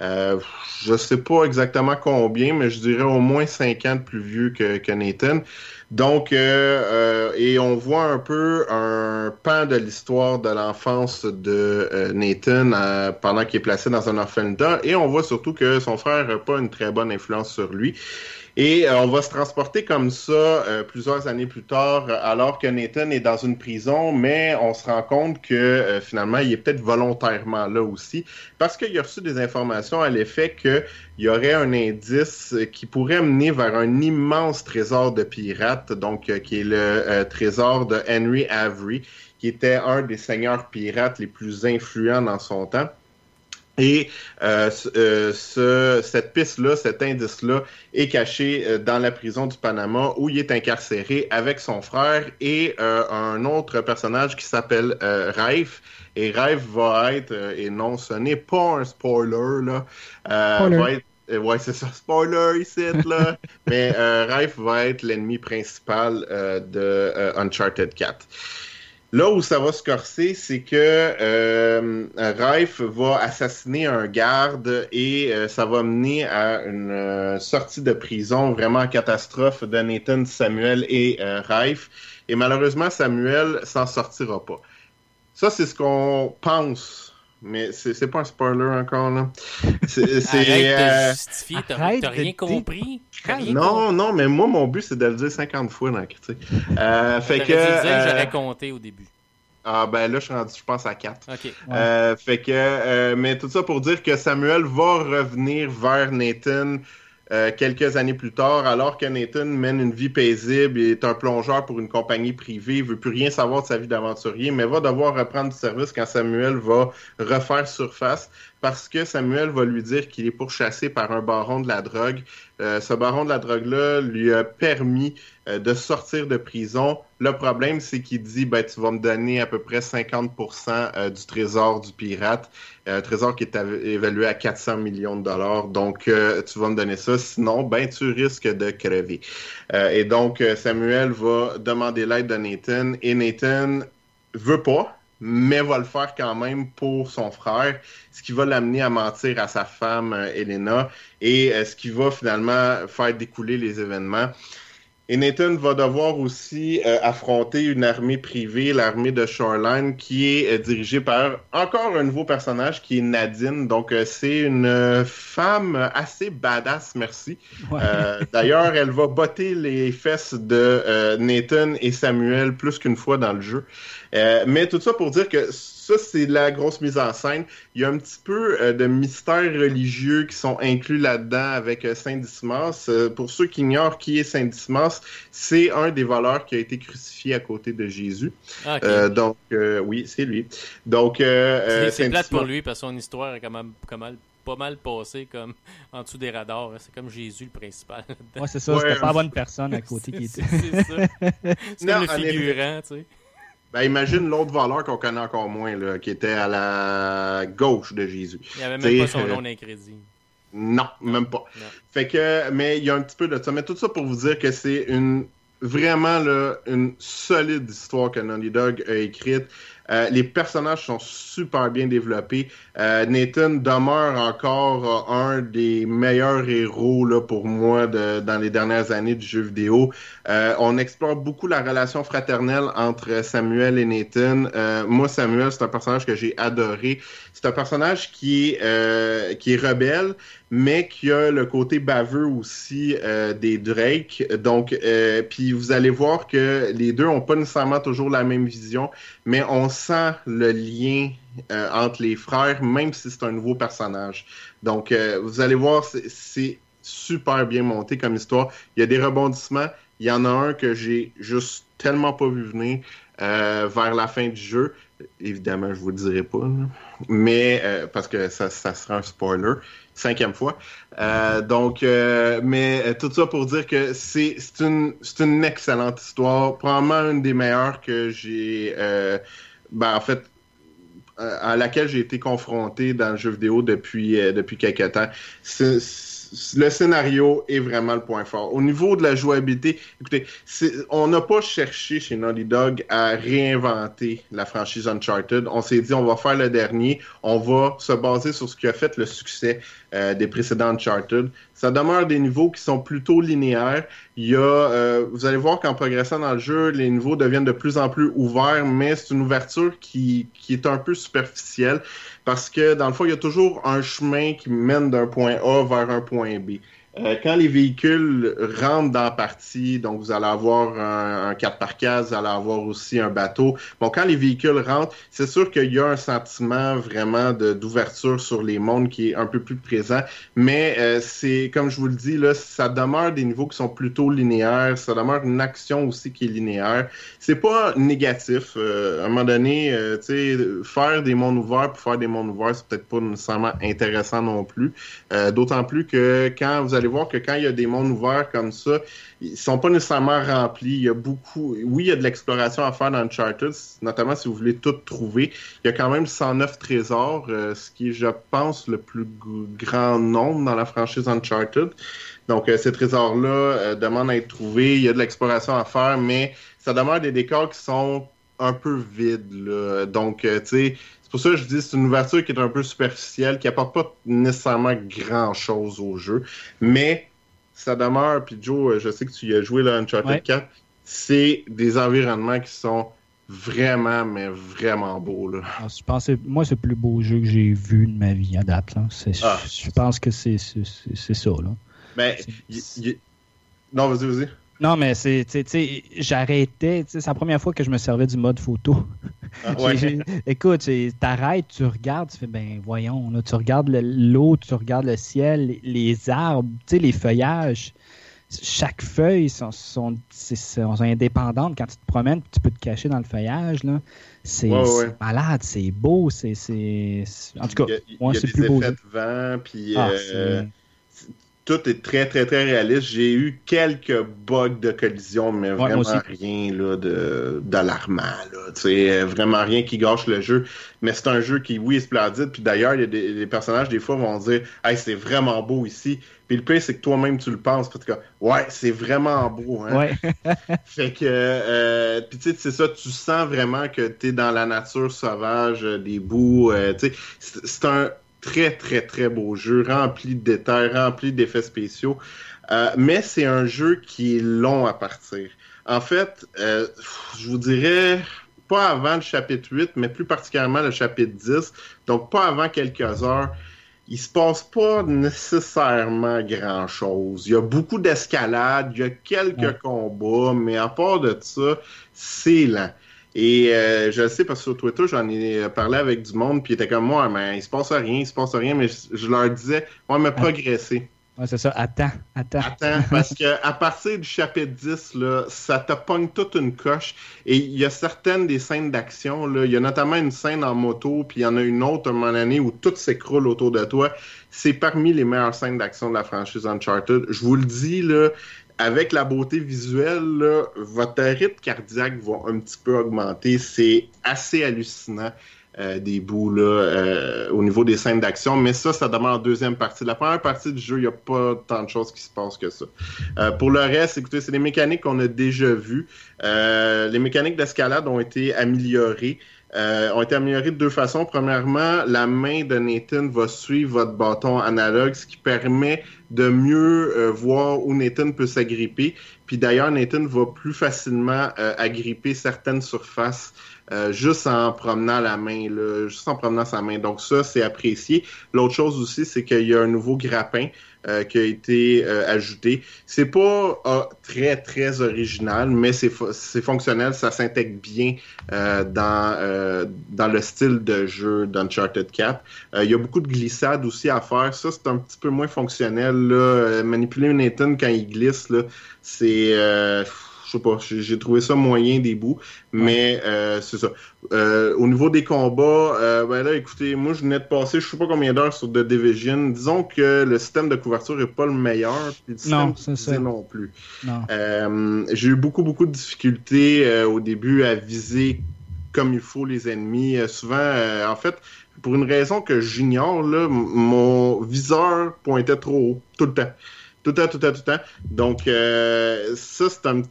Je sais pas exactement combien, mais je dirais au moins 5 ans de plus vieux que Nathan. Donc, euh, euh, et on voit un peu un pan de l'histoire de l'enfance de euh, Nathan pendant qu'il est placé dans un orphelinat. Et on voit surtout que son frère n'a pas une très bonne influence sur lui. Et euh, on va se transporter comme ça euh, plusieurs années plus tard, euh, alors que Nathan est dans une prison, mais on se rend compte que finalement, il est peut-être volontairement là aussi, parce qu'il a reçu des informations à l'effet qu'il y aurait un indice qui pourrait mener vers un immense trésor de pirates, donc qui est le trésor de Henry Avery, qui était un des seigneurs pirates les plus influents dans son temps. Et euh, ce- euh, ce- cette piste-là, cet indice-là, est caché euh, dans la prison du Panama où il est incarcéré avec son frère et euh, un autre personnage qui s'appelle euh, Raif. Et Raif va être, et non, ce n'est pas un spoiler, là, Spoiler. va être ouais, c'est ça, spoiler ici, là. Mais euh, Raif va être l'ennemi principal euh, de euh, Uncharted 4. Là où ça va se corser, c'est que euh, Raif va assassiner un garde et euh, ça va mener à une euh, sortie de prison vraiment catastrophe de Nathan, Samuel et euh, Raif. Et malheureusement, Samuel s'en sortira pas. Ça, c'est ce qu'on pense mais c'est pas un spoiler encore, là. C'est. Arrête de justifier, t'as rien compris? non, non, mais moi, mon but, c'est de le dire 50 fois dans la critique. Euh, fait que. j'aurais compté au début. Ah ben là, je suis rendu, je pense, à 4. Euh, fait que, euh, mais tout ça pour dire que Samuel va revenir vers Nathan euh, quelques années plus tard, alors que Nathan mène une vie paisible, il est un plongeur pour une compagnie privée, il veut plus rien savoir de sa vie d'aventurier, mais va devoir reprendre du service quand Samuel va refaire surface parce que Samuel va lui dire qu'il est pourchassé par un baron de la drogue. Euh, ce baron de la drogue-là lui a permis euh, de sortir de prison. Le problème, c'est qu'il dit, ben, tu vas me donner à peu près 50% euh, du trésor du pirate, un trésor qui est évalué à 400 millions de dollars. Donc, tu vas me donner ça, sinon, ben, tu risques de crever. et donc, Samuel va demander l'aide de Nathan et Nathan veut pas mais va le faire quand même pour son frère, ce qui va l'amener à mentir à sa femme euh, Elena et euh, ce qui va finalement faire découler les événements. Et Nathan va devoir aussi euh, affronter une armée privée, l'armée de Shoreline, qui est dirigée par encore un nouveau personnage qui est Nadine. Donc, c'est une femme assez badass, merci. D'ailleurs, elle va botter les fesses de Nathan et Samuel plus qu'une fois dans le jeu. Euh, mais tout ça pour dire que ça, c'est la grosse mise en scène. Il y a un petit peu euh, de mystères religieux qui sont inclus là-dedans avec euh, Saint Dismas. pour ceux qui ignorent qui est Saint Dismas, c'est un des voleurs qui a été crucifié à côté de Jésus. Ah, donc, oui, c'est lui. Donc, c'est plate pour lui parce que son histoire est quand même, pas mal passé comme en dessous des radars. C'est comme Jésus le principal. Ouais, c'est ça. C'était pas la bonne personne à côté qui était. c'est ça. C'est le figurant, tu sais. Ben, imagine l'autre voleur qu'on connaît encore moins, là, qui était à la gauche de Jésus. Il n'y avait même pas son nom d'incrédit. Non, même pas. Fait que, mais il y a un petit peu de ça. Mais tout ça pour vous dire que c'est une vraiment là, une solide histoire que Naughty Dog a écrite. Euh, les personnages sont super bien développés. Euh, Nathan demeure encore euh, un des meilleurs héros là, pour moi dans les dernières années du jeu vidéo. on explore beaucoup la relation fraternelle entre Samuel et Nathan. moi, Samuel, c'est un personnage que j'ai adoré. C'est un personnage qui est, qui est rebelle, mais qui a le côté baveux aussi des Drake. Donc, puis vous allez voir que les deux ont pas nécessairement toujours la même vision, mais on sent le lien euh, entre les frères, même si c'est un nouveau personnage. Donc, euh, vous allez voir, c'est super bien monté comme histoire. Il y a des rebondissements. Il y en a un que j'ai juste tellement pas vu venir euh, vers la fin du jeu. Évidemment, je vous le dirai pas, mais parce que ça, ça sera un spoiler cinquième fois. donc, mais tout ça pour dire que c'est une, une excellente histoire, probablement une des meilleures que j'ai ben, en fait, euh, à laquelle j'ai été confronté dans le jeu vidéo depuis, euh, depuis quelques temps. Le scénario est vraiment le point fort. Au niveau de la jouabilité, écoutez, on n'a pas cherché chez Naughty Dog à réinventer la franchise Uncharted. On s'est dit, on va faire le dernier, on va se baser sur ce qui a fait le succès euh, des précédents Uncharted. Ça demeure des niveaux qui sont plutôt linéaires. Il y a, euh, vous allez voir qu'en progressant dans le jeu, les niveaux deviennent de plus en plus ouverts, mais c'est une ouverture qui, qui est un peu superficielle parce que dans le fond, il y a toujours un chemin qui mène d'un point A vers un point B. Euh, quand les véhicules rentrent dans la partie, donc vous allez avoir un, un 4x4, vous allez avoir aussi un bateau. Bon, quand les véhicules rentrent, c'est sûr qu'il y a un sentiment vraiment d'ouverture sur les mondes qui est un peu plus présent, mais euh, c'est, comme je vous le dis, là, ça demeure des niveaux qui sont plutôt linéaires, ça demeure une action aussi qui est linéaire. C'est pas négatif. Euh, à un moment donné, tu sais, faire des mondes ouverts pour faire des mondes ouverts, c'est peut-être pas nécessairement intéressant non plus. D'autant plus que quand vous allez voir que quand il y a des mondes ouverts comme ça, ils sont pas nécessairement remplis. Il y a beaucoup. Oui, il y a de l'exploration à faire dans Uncharted, notamment si vous voulez tout trouver. Il y a quand même 109 trésors, euh, ce qui est, je pense, le plus grand nombre dans la franchise Uncharted. Donc, euh, ces trésors-là euh, demandent à être trouvés. Il y a de l'exploration à faire, mais ça demeure des décors qui sont un peu vides. Là. Donc, tu sais, c'est pour ça que je dis c'est une ouverture qui est un peu superficielle, qui apporte pas nécessairement grand chose au jeu, mais ça demeure. Puis Joe, je sais que tu y as joué là Uncharted 4, c'est des environnements qui sont vraiment, mais vraiment beau. Là. Ah, je pense moi, c'est le plus beau jeu que j'ai vu de ma vie à date. Là. Ah. Je pense que c'est ça. Là. Ben, non, vas-y, vas-y. Non, mais c'est, j'arrêtais. C'est la première fois que je me servais du mode photo. Ah, écoute, t'arrêtes, tu regardes, tu fais, ben voyons, là, tu regardes l'eau, tu regardes le ciel, les, arbres, les feuillages. Chaque feuille sont, sont, indépendantes. Quand tu te promènes, tu peux te cacher dans le feuillage. Là. C'est, malade, c'est beau. C'est, En tout cas, moi, c'est plus beau. De vent, puis, ah, euh, tout est très, très, très réaliste. J'ai eu quelques bugs de collision, mais vraiment rien là, de, d'alarmant. Là. Vraiment rien qui gâche le jeu. Mais c'est un jeu qui, oui, est splendide. Puis d'ailleurs, il y a des personnages, des fois, vont dire Hey, c'est vraiment beau ici. Puis le pire, c'est que toi-même, tu le penses. Parce que, ouais, c'est vraiment beau. Hein? Ouais. fait que, euh, puis tu sais, c'est ça, tu sens vraiment que tu es dans la nature sauvage, euh, des bouts. Euh, tu sais, c'est un très, très, très beau jeu, rempli de détails, rempli d'effets spéciaux. Euh, mais c'est un jeu qui est long à partir. En fait, euh, je vous dirais pas avant le chapitre 8, mais plus particulièrement le chapitre 10, donc pas avant quelques heures. Il se passe pas nécessairement grand chose. Il y a beaucoup d'escalade, il y a quelques combats, mais à part de ça, c'est lent. Et euh, je le sais parce que sur Twitter, j'en ai parlé avec du monde, puis ils étaient comme moi, mais il se passe rien, il se passe rien, mais je, leur disais, moi, me progresser. Ouais, c'est ça, attends, attends. Attends, parce que à partir du chapitre 10, là, ça te pogne toute une coche. Et il y a certaines des scènes d'action, là, il y a notamment une scène en moto, puis il y en a une autre à un moment donné où tout s'écroule autour de toi. C'est parmi les meilleures scènes d'action de la franchise Uncharted. Je vous le dis, là, avec la beauté visuelle, votre rythme cardiaque va un petit peu augmenter. C'est assez hallucinant. Euh, des bouts là, euh, au niveau des scènes d'action, mais ça, ça demande en deuxième partie. La première partie du jeu, il n'y a pas tant de choses qui se passent que ça. Euh, pour le reste, écoutez, c'est des mécaniques qu'on a déjà vues. les mécaniques d'escalade ont été améliorées. Euh, ont été améliorés de deux façons. Premièrement, la main de Nathan va suivre votre bâton analogue, ce qui permet de mieux euh, voir où Nathan peut s'agripper. Puis d'ailleurs, Nathan va plus facilement euh, agripper certaines surfaces juste en promenant la main, là, juste en promenant sa main. Donc ça, c'est apprécié. L'autre chose aussi, c'est qu'il y a un nouveau grappin. Euh, qui a été euh, ajouté. C'est pas euh, très très original, mais c'est fonctionnel, ça s'intègre bien dans dans le style de jeu d'Uncharted 4. Il y a beaucoup de glissades aussi à faire. Ça c'est un petit peu moins fonctionnel. Là. manipuler Nathan quand il glisse, c'est je sais pas, j'ai trouvé ça moyen des bouts, mais euh, c'est ça. Euh, au niveau des combats, euh, ben là, écoutez, moi je venais de passer je sais pas combien d'heures sur The Division. Disons que le système de couverture est pas le meilleur, puis le système non, ça. non plus. j'ai eu beaucoup, beaucoup de difficultés au début à viser comme il faut les ennemis. souvent, en fait, pour une raison que j'ignore, là, mon viseur pointait trop haut, tout le temps. Tout le temps, tout le temps, tout le temps. Donc, euh, ça,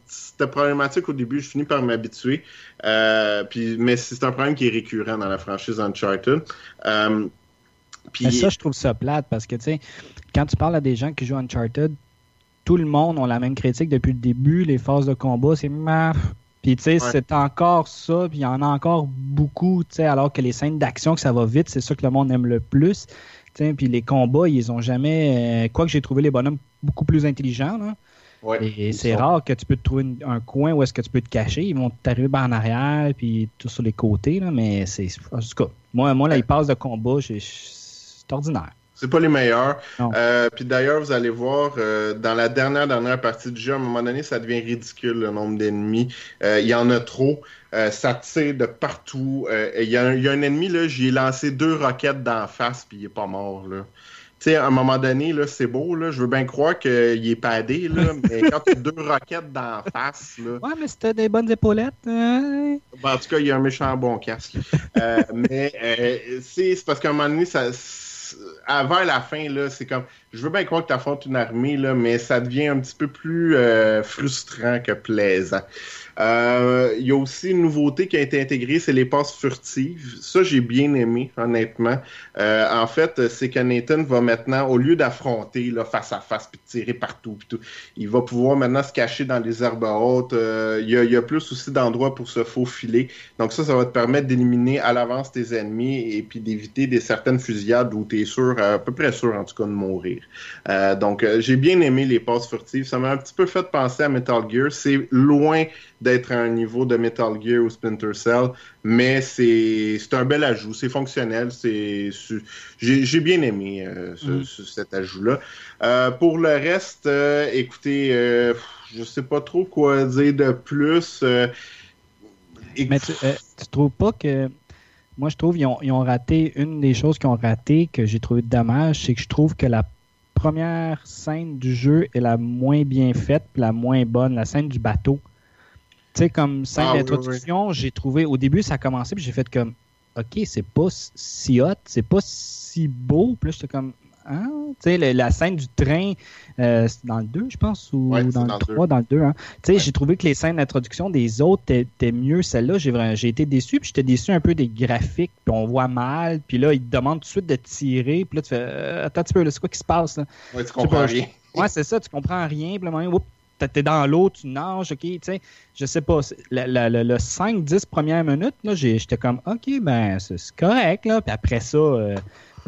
c'était problématique au début. Je finis par m'habituer. Euh, puis, mais c'est un problème qui est récurrent dans la franchise Uncharted. Euh, puis... ça, je trouve ça plate parce que, tu sais, quand tu parles à des gens qui jouent Uncharted, tout le monde a la même critique depuis le début. Les phases de combat, c'est maf. Puis, tu sais, c'est encore ça. Puis, il y en a encore beaucoup, tu sais, alors que les scènes d'action, que ça va vite, c'est ça que le monde aime le plus. Puis les combats, ils ont jamais. Quoi que j'ai trouvé les bonhommes beaucoup plus intelligents. et c'est rare que tu peux te trouver un coin où est-ce que tu peux te cacher. Ils vont t'arriver en arrière, puis tout sur les côtés. Là, mais c'est. En tout cas, moi, moi là, ils passent de combat, c'est ordinaire. C'est pas les meilleurs. Euh, puis d'ailleurs, vous allez voir, euh, dans la dernière dernière partie du jeu, à un moment donné, ça devient ridicule le nombre d'ennemis. Euh, il y en a trop. ça tire de partout. Il y, a un ennemi, là, j'ai lancé deux roquettes d'en face, puis il est pas mort. Là. Tu sais, à un moment donné, là, c'est beau, là. Je veux bien croire qu'il est padé, là, mais quand tu as deux roquettes d'en face, là. Ouais, mais c'était des bonnes épaulettes. Hein. en tout cas, il y a un méchant bon casque. mais c'est parce qu'à un moment donné, ça avant la fin, là, c'est comme, je veux bien croire que affrontes une armée, là, mais ça devient un petit peu plus euh, frustrant que plaisant. Euh, il y a aussi une nouveauté qui a été intégrée, c'est les passes furtives. Ça, j'ai bien aimé, honnêtement. Euh, en fait, c'est que Nathan va maintenant, au lieu d'affronter là, face à face puis tirer partout, puis tout, il va pouvoir maintenant se cacher dans les herbes hautes. Euh, il, y a, y a, plus aussi d'endroits pour se faufiler. Donc ça, ça va te permettre d'éliminer à l'avance tes ennemis et puis d'éviter des certaines fusillades où tu es sûr, à peu près sûr en tout cas, de mourir. Donc j'ai bien aimé les passes furtives. Ça m'a un petit peu fait penser à Metal Gear. C'est loin d'être à un niveau de Metal Gear ou Splinter Cell, mais c'est un bel ajout, c'est fonctionnel, j'ai bien aimé euh, ce, mm. ce, cet ajout-là. Euh, pour le reste, euh, écoutez, euh, je sais pas trop quoi dire de plus. mais tu, tu trouves pas que moi je trouve ils ont, ils ont raté une des choses qu'ils ont raté que j'ai trouvé dommage, c'est que je trouve que la première scène du jeu est la moins bien faite, puis la moins bonne, la scène du bateau. Tu sais, comme scène ah, d'introduction, j'ai trouvé, au début, ça a commencé, puis j'ai fait comme, OK, c'est pas si hot, c'est pas si beau. Puis là, j'étais comme, tu sais, la, scène du train, euh, dans le 2, je pense, ou dans, le 3, dans le 2. Hein. J'ai trouvé que les scènes d'introduction des autres étaient mieux. Celle-là, j'ai été déçu, puis j'étais déçu un peu des graphiques, puis on voit mal, puis là, ils te demandent tout de suite de tirer, puis là, tu fais, euh, attends un petit peu, c'est quoi qui se passe? Là? Ouais, tu comprends rien. Ouais, c'est ça, tu comprends rien, puis là, t'es dans l'eau, tu nages, ok, tu sais, je sais pas, le 5-10 premières minutes, là, j'étais comme, ok, ben, c'est correct, là, puis après ça, euh,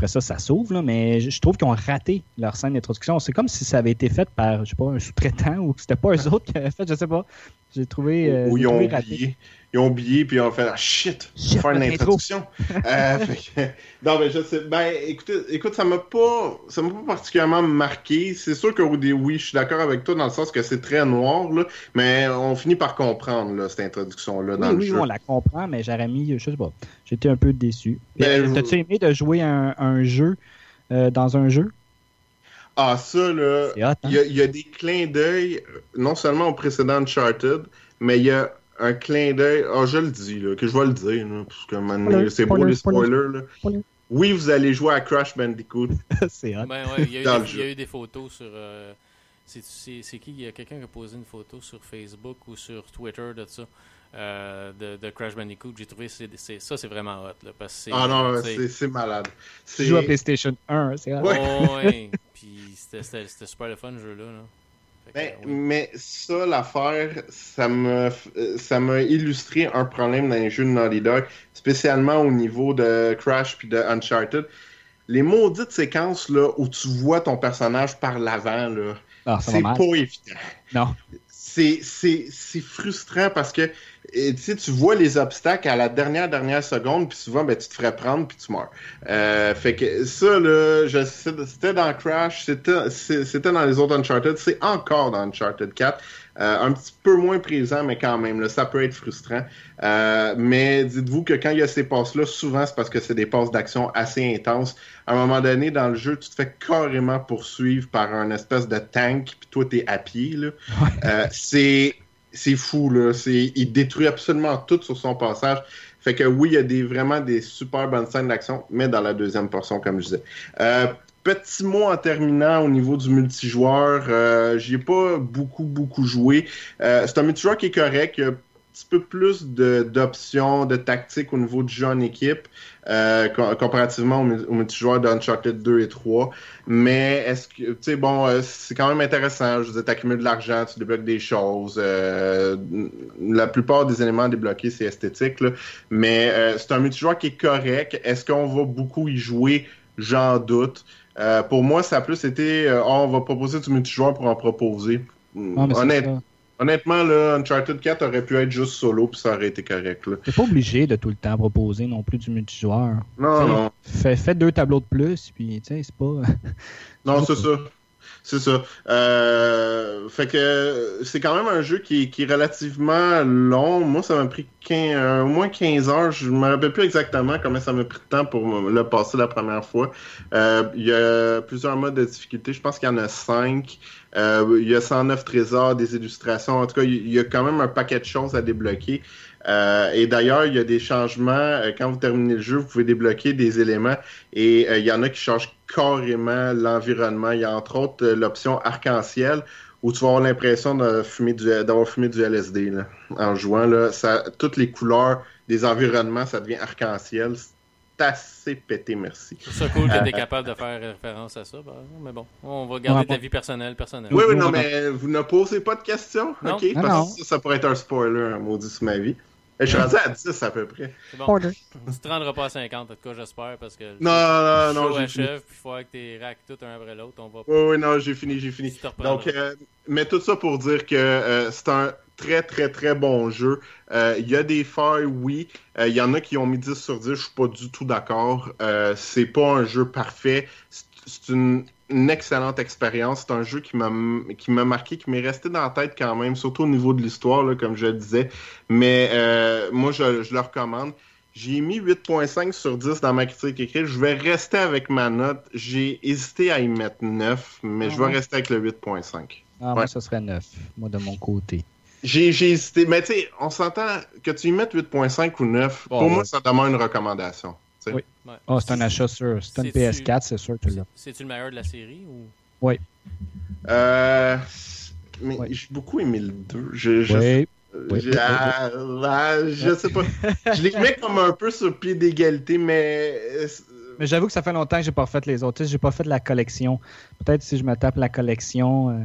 ça, ça s'ouvre, mais je trouve qu'ils ont raté leur scène d'introduction. C'est comme si ça avait été fait par, je sais pas, un sous-traitant ou que c'était pas eux autres qui avaient fait, je sais pas. J'ai trouvé. Euh, ou ils ont oublié ils ont oublié, puis ils ont fait ah, shit, vais faire une introduction. euh, non, mais je sais. Ben, écoute, écoute ça m'a pas, ça m'a pas particulièrement marqué. C'est sûr que oui, je suis d'accord avec toi dans le sens que c'est très noir, là, mais on finit par comprendre là, cette introduction-là dans oui, le oui, jeu. Oui, on la comprend, mais j'aurais mis, je sais pas, j'étais un peu déçu. Ben, T'as-tu aimé de jouer un, un jeu euh, dans un jeu? Ah, ça, là, hein? il hein? y, y, a des clins d'œil, non seulement au précédent Uncharted, mais il y a un clin d'œil. Ah, je le dis, là, que je vais le dire, là, parce que c'est beau les spoilers. Là. Oui, vous allez jouer à Crash Bandicoot. c'est ben, ouais, il, y a eu des, il y a eu des photos sur. Euh, c'est qui? Il y a quelqu'un qui a posé une photo sur Facebook ou sur Twitter de ça. Euh, de, de, Crash Bandicoot, j'ai trouvé c'est, ça c'est vraiment hot là, parce que ah non c'est, malade tu joues à PlayStation 1 c'est hot ouais. puis c'était, super le fun ce jeu là, là. Ben, mais ça, l'affaire, ça m'a ça m'a illustré un problème dans les jeux de Naughty Dog, spécialement au niveau de Crash puis de Uncharted. Les maudites séquences là, où tu vois ton personnage par l'avant, là, ah, c'est pas évident. Non. C'est frustrant parce que et, tu vois les obstacles à la dernière dernière seconde, puis souvent ben, tu te ferais prendre puis tu meurs. Euh, fait que ça là, c'était dans Crash, c'était dans les autres Uncharted, c'est encore dans Uncharted 4. Euh, un petit peu moins présent, mais quand même, là, ça peut être frustrant. Euh, mais dites-vous que quand il y a ces passes-là, souvent c'est parce que c'est des passes d'action assez intenses. À un moment donné, dans le jeu, tu te fais carrément poursuivre par un espèce de tank, puis toi, t'es à pied. Là. Euh, c'est c'est fou, là. Il détruit absolument tout sur son passage. Fait que oui, il y a des, vraiment des super bonnes scènes d'action, mais dans la deuxième portion, comme je disais. Euh, petit mot en terminant au niveau du multijoueur. Euh, J'y ai pas beaucoup, beaucoup joué. Euh, c'est un multijoueur qui est correct. Petit peu plus d'options, de, de tactiques au niveau du jeu en équipe. Euh, comparativement au, multijoueur d'Uncharted 2 et 3. Mais est-ce que, tu sais, bon, euh, c'est quand même intéressant. Je veux dire, t'accumules de l'argent, tu débloques des choses. Euh, la plupart des éléments débloqués, c'est esthétique, là. Mais c'est un multijoueur qui est correct. Est-ce qu'on va beaucoup y jouer? J'en doute. pour moi, ça a plus été, oh, on va proposer du multijoueur pour en proposer. Honnêtement. Honnêtement, là, Uncharted 4 aurait pu être juste solo, puis ça aurait été correct. T'es pas obligé de tout le temps proposer non plus du multijoueur. Non, non. Fais, deux tableaux de plus, puis tu sais, c'est pas. non, c'est ça. C'est ça. Euh, fait que c'est quand même un jeu qui, qui, est relativement long. Moi, ça m'a pris 15, au moins 15 heures. Je me rappelle plus exactement combien ça m'a pris de temps pour le passer la première fois. Euh, il y a plusieurs modes de difficulté. Je pense qu'il y en a 5. Euh, il y a 109 trésors, des illustrations. En tout cas, il y a quand même un paquet de choses à débloquer. Euh, et d'ailleurs, il y a des changements. Euh, quand vous terminez le jeu, vous pouvez débloquer des éléments et euh, il y en a qui changent carrément l'environnement. Il y a entre autres l'option arc-en-ciel où tu vas avoir l'impression d'avoir fumé du, fumé du LSD là, en jouant. Là, ça, toutes les couleurs des environnements, ça devient arc-en-ciel. C'est assez pété, merci. C'est ça cool que tu es capable de faire référence à ça. mais bon, on va garder ta vie personnelle, personnelle. Oui, oui, non, mais vous ne posez pas de questions? OK? Ah, Parce que ça, ça pourrait être un spoiler, un maudit sur ma vie. Je suis rendu à 10 à peu près. C'est bon. Tu te rendras pas à 50, en tout cas, j'espère, parce que. Non, non, non. J'ai fini. Puis il faut que tu racks tout un après l'autre. On va. Oui, oui, non, j'ai fini, j'ai fini. Donc, euh, mais tout ça pour dire que euh, c'est un très, très, très bon jeu. Euh, il y a des failles, oui. Il y en a qui ont mis 10 sur 10. Je suis pas du tout d'accord. c'est pas un jeu parfait. C'est une une excellente expérience. C'est un jeu qui m'a qui m'a marqué, qui m'est resté dans la tête quand même, surtout au niveau de l'histoire, comme je le disais. Mais euh, moi, je, je, le recommande. J'ai mis 8.5 sur 10 dans ma critique écrite. Je vais rester avec ma note. J'ai hésité à y mettre 9, mais je vais ah rester avec le 8.5. Ah, moi, ça serait 9, moi, de mon côté. J'ai hésité. Mais tu sais, on s'entend que tu y mettes 8.5 ou 9. pour moi, ça demande une recommandation. Oui. Oh, c'est un achat sûr. C'est une PS4, c'est sûr que tu l'as. C'est-tu le meilleur de la série ou... Oui. Euh, mais j'ai beaucoup aimé le 2. Je, je, oui. Je, ah, ah, je sais pas. je les mets comme un peu sur pied d'égalité, mais. Euh, mais j'avoue que ça fait longtemps que j'ai pas fait les autres. J'ai pas fait de la collection. Peut-être si je me tape la collection. Euh,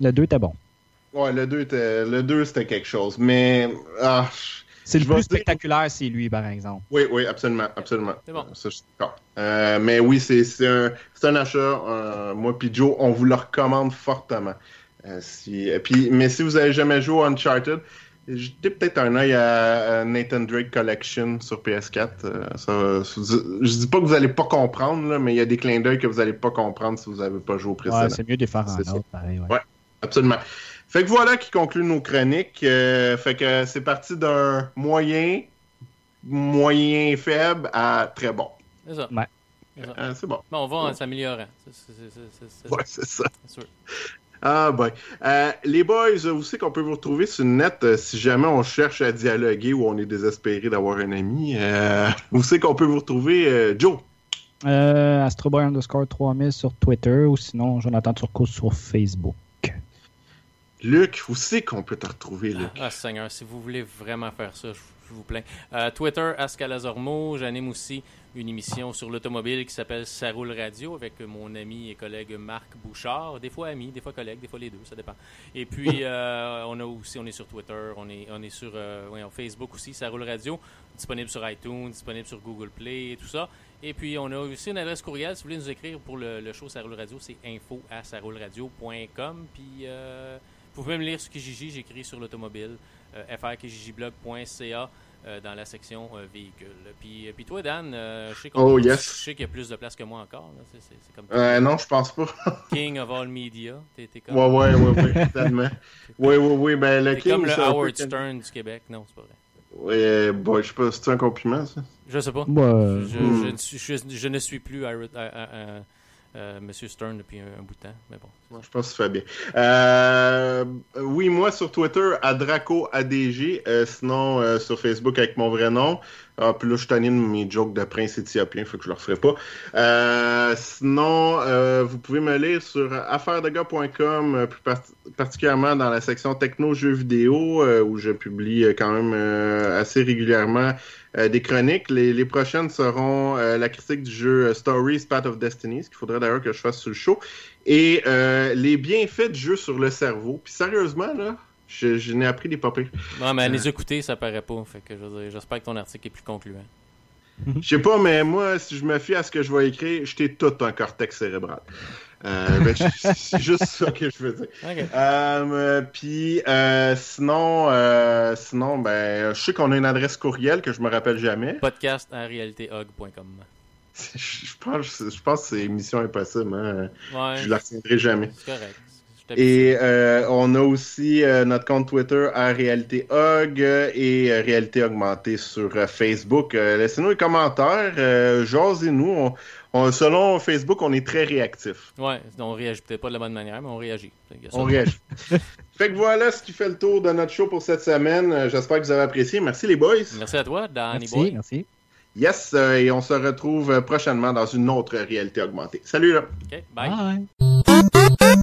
le 2 était bon. Ouais, le 2 était... le 2 c'était quelque chose. Mais. Ah, c'est le plus spectaculaire, c'est lui, par exemple. Oui, oui, absolument, absolument. C'est bon. Ça, je suis d'accord. Euh, mais oui, c'est un, un achat. Euh, moi puis Joe, on vous le recommande fortement. Euh, si, puis, mais si vous avez jamais joué à Uncharted, jetez peut-être un œil à, Nathan Drake Collection sur PS4. Ça, je dis pas que vous allez pas comprendre, là, mais il y a des clins d'œil que vous allez pas comprendre si vous n'avez pas joué au précédent. Ouais, c'est mieux de les faire en autre, pareil. Ouais. ouais, absolument. Fait que voilà qui conclut nos chroniques. Euh, fait que c'est parti d'un moyen, moyen faible à très bon. C'est ça. Ouais. Euh, c'est bon. bon. on va en s'améliorant. Ouais, c'est ça. Sûr. Ah ben. Euh, les boys, vous savez qu'on peut vous retrouver sur le net si jamais on cherche à dialoguer ou on est désespéré d'avoir un ami. vous savez qu'on peut vous retrouver, Joe. Euh, Astroboy underscore 3000 sur Twitter ou sinon Jonathan Turcot sur Facebook. Luc, où c'est qu'on peut te retrouver, Luc? Ah, Seigneur, si vous voulez vraiment faire ça, je, vous plains. Euh, Twitter, Ascalazormo. J'anime aussi une émission sur l'automobile qui s'appelle Ça roule radio avec mon ami et collègue Marc Bouchard. Des fois ami, des fois collègue, des fois les deux, ça dépend. Et puis, euh, on a aussi, on est sur Twitter, on est, on est sur euh, Facebook aussi, Ça roule radio. Disponible sur iTunes, disponible sur Google Play et tout ça. Et puis, on a aussi une adresse courriel. Si vous voulez nous écrire pour le, show Ça roule radio, c'est info à Puis, vous pouvez me lire sur Kijiji, j'écris sur l'automobile, euh, euh, dans la section euh, véhicule. Puis, puis toi, Dan, je sais oh, qu'il y a plus de place que moi encore. Comme non, je pense pas. King of all media. T'es, comme... Ouais, ouais, ouais, ouais, totalement. oui, oui, oui. Ben, le King, comme le Howard Stern du Québec. Non, c'est pas vrai. Oui, bon, je sais pas, c'est un compliment, ça? Je sais pas. Je, hmm. je, je, ne suis plus Howard, euh, Monsieur Stern depuis un, bout de temps. Mais bon. je pense que ça fait bien. Euh, oui, moi sur Twitter, à Draco ADG. Euh, sinon, sur Facebook avec mon vrai nom. Ah, puis là, je tanné de mes jokes de prince éthiopien, faut que je le referai pas. sinon, vous pouvez me lire sur affairesdegars.com, plus particulièrement dans la section techno-jeux vidéo, où je publie quand même assez régulièrement euh, des chroniques. Les, prochaines seront euh, la critique du jeu euh, Stories Path of Destiny, ce qu'il faudrait d'ailleurs que je fasse sur le show, et les bienfaits du jeu sur le cerveau. Puis sérieusement, là, je, n'ai appris des papiers. Non, mais à les écouter, ça paraît pas. Fait que j'espère que ton article est plus concluant. Je sais pas, mais moi, si je me fie à ce que je vais écrire, j'étais tout un cortex cérébral. Euh, ben, c'est juste ça que je veux dire. Euh, puis euh, sinon, sinon, ben, je sais qu'on a une adresse courriel que je me rappelle jamais. Podcast à réalitéhog.com. Je pense, je pense que c'est Mission Impossible. Hein? Ouais, Je la retiendrai jamais. c'est correct. Et euh, on a aussi euh, notre compte Twitter à Réalité Hog euh, et euh, Réalité Augmentée sur euh, Facebook. Euh, Laissez-nous des commentaires, euh, jasez-nous. On, on- selon Facebook, on est très réactif. Ouais, on réagit peut-être pas de la bonne manière, mais on réagit. On réagit. fait que voilà ce qui fait le tour de notre show pour cette semaine. J'espère que vous avez apprécié. Merci les boys. Merci à toi, Danny Merci, Boy. merci. Yes, euh, et on se retrouve prochainement dans une autre réalité augmentée. Salut là! OK, bye. Bye.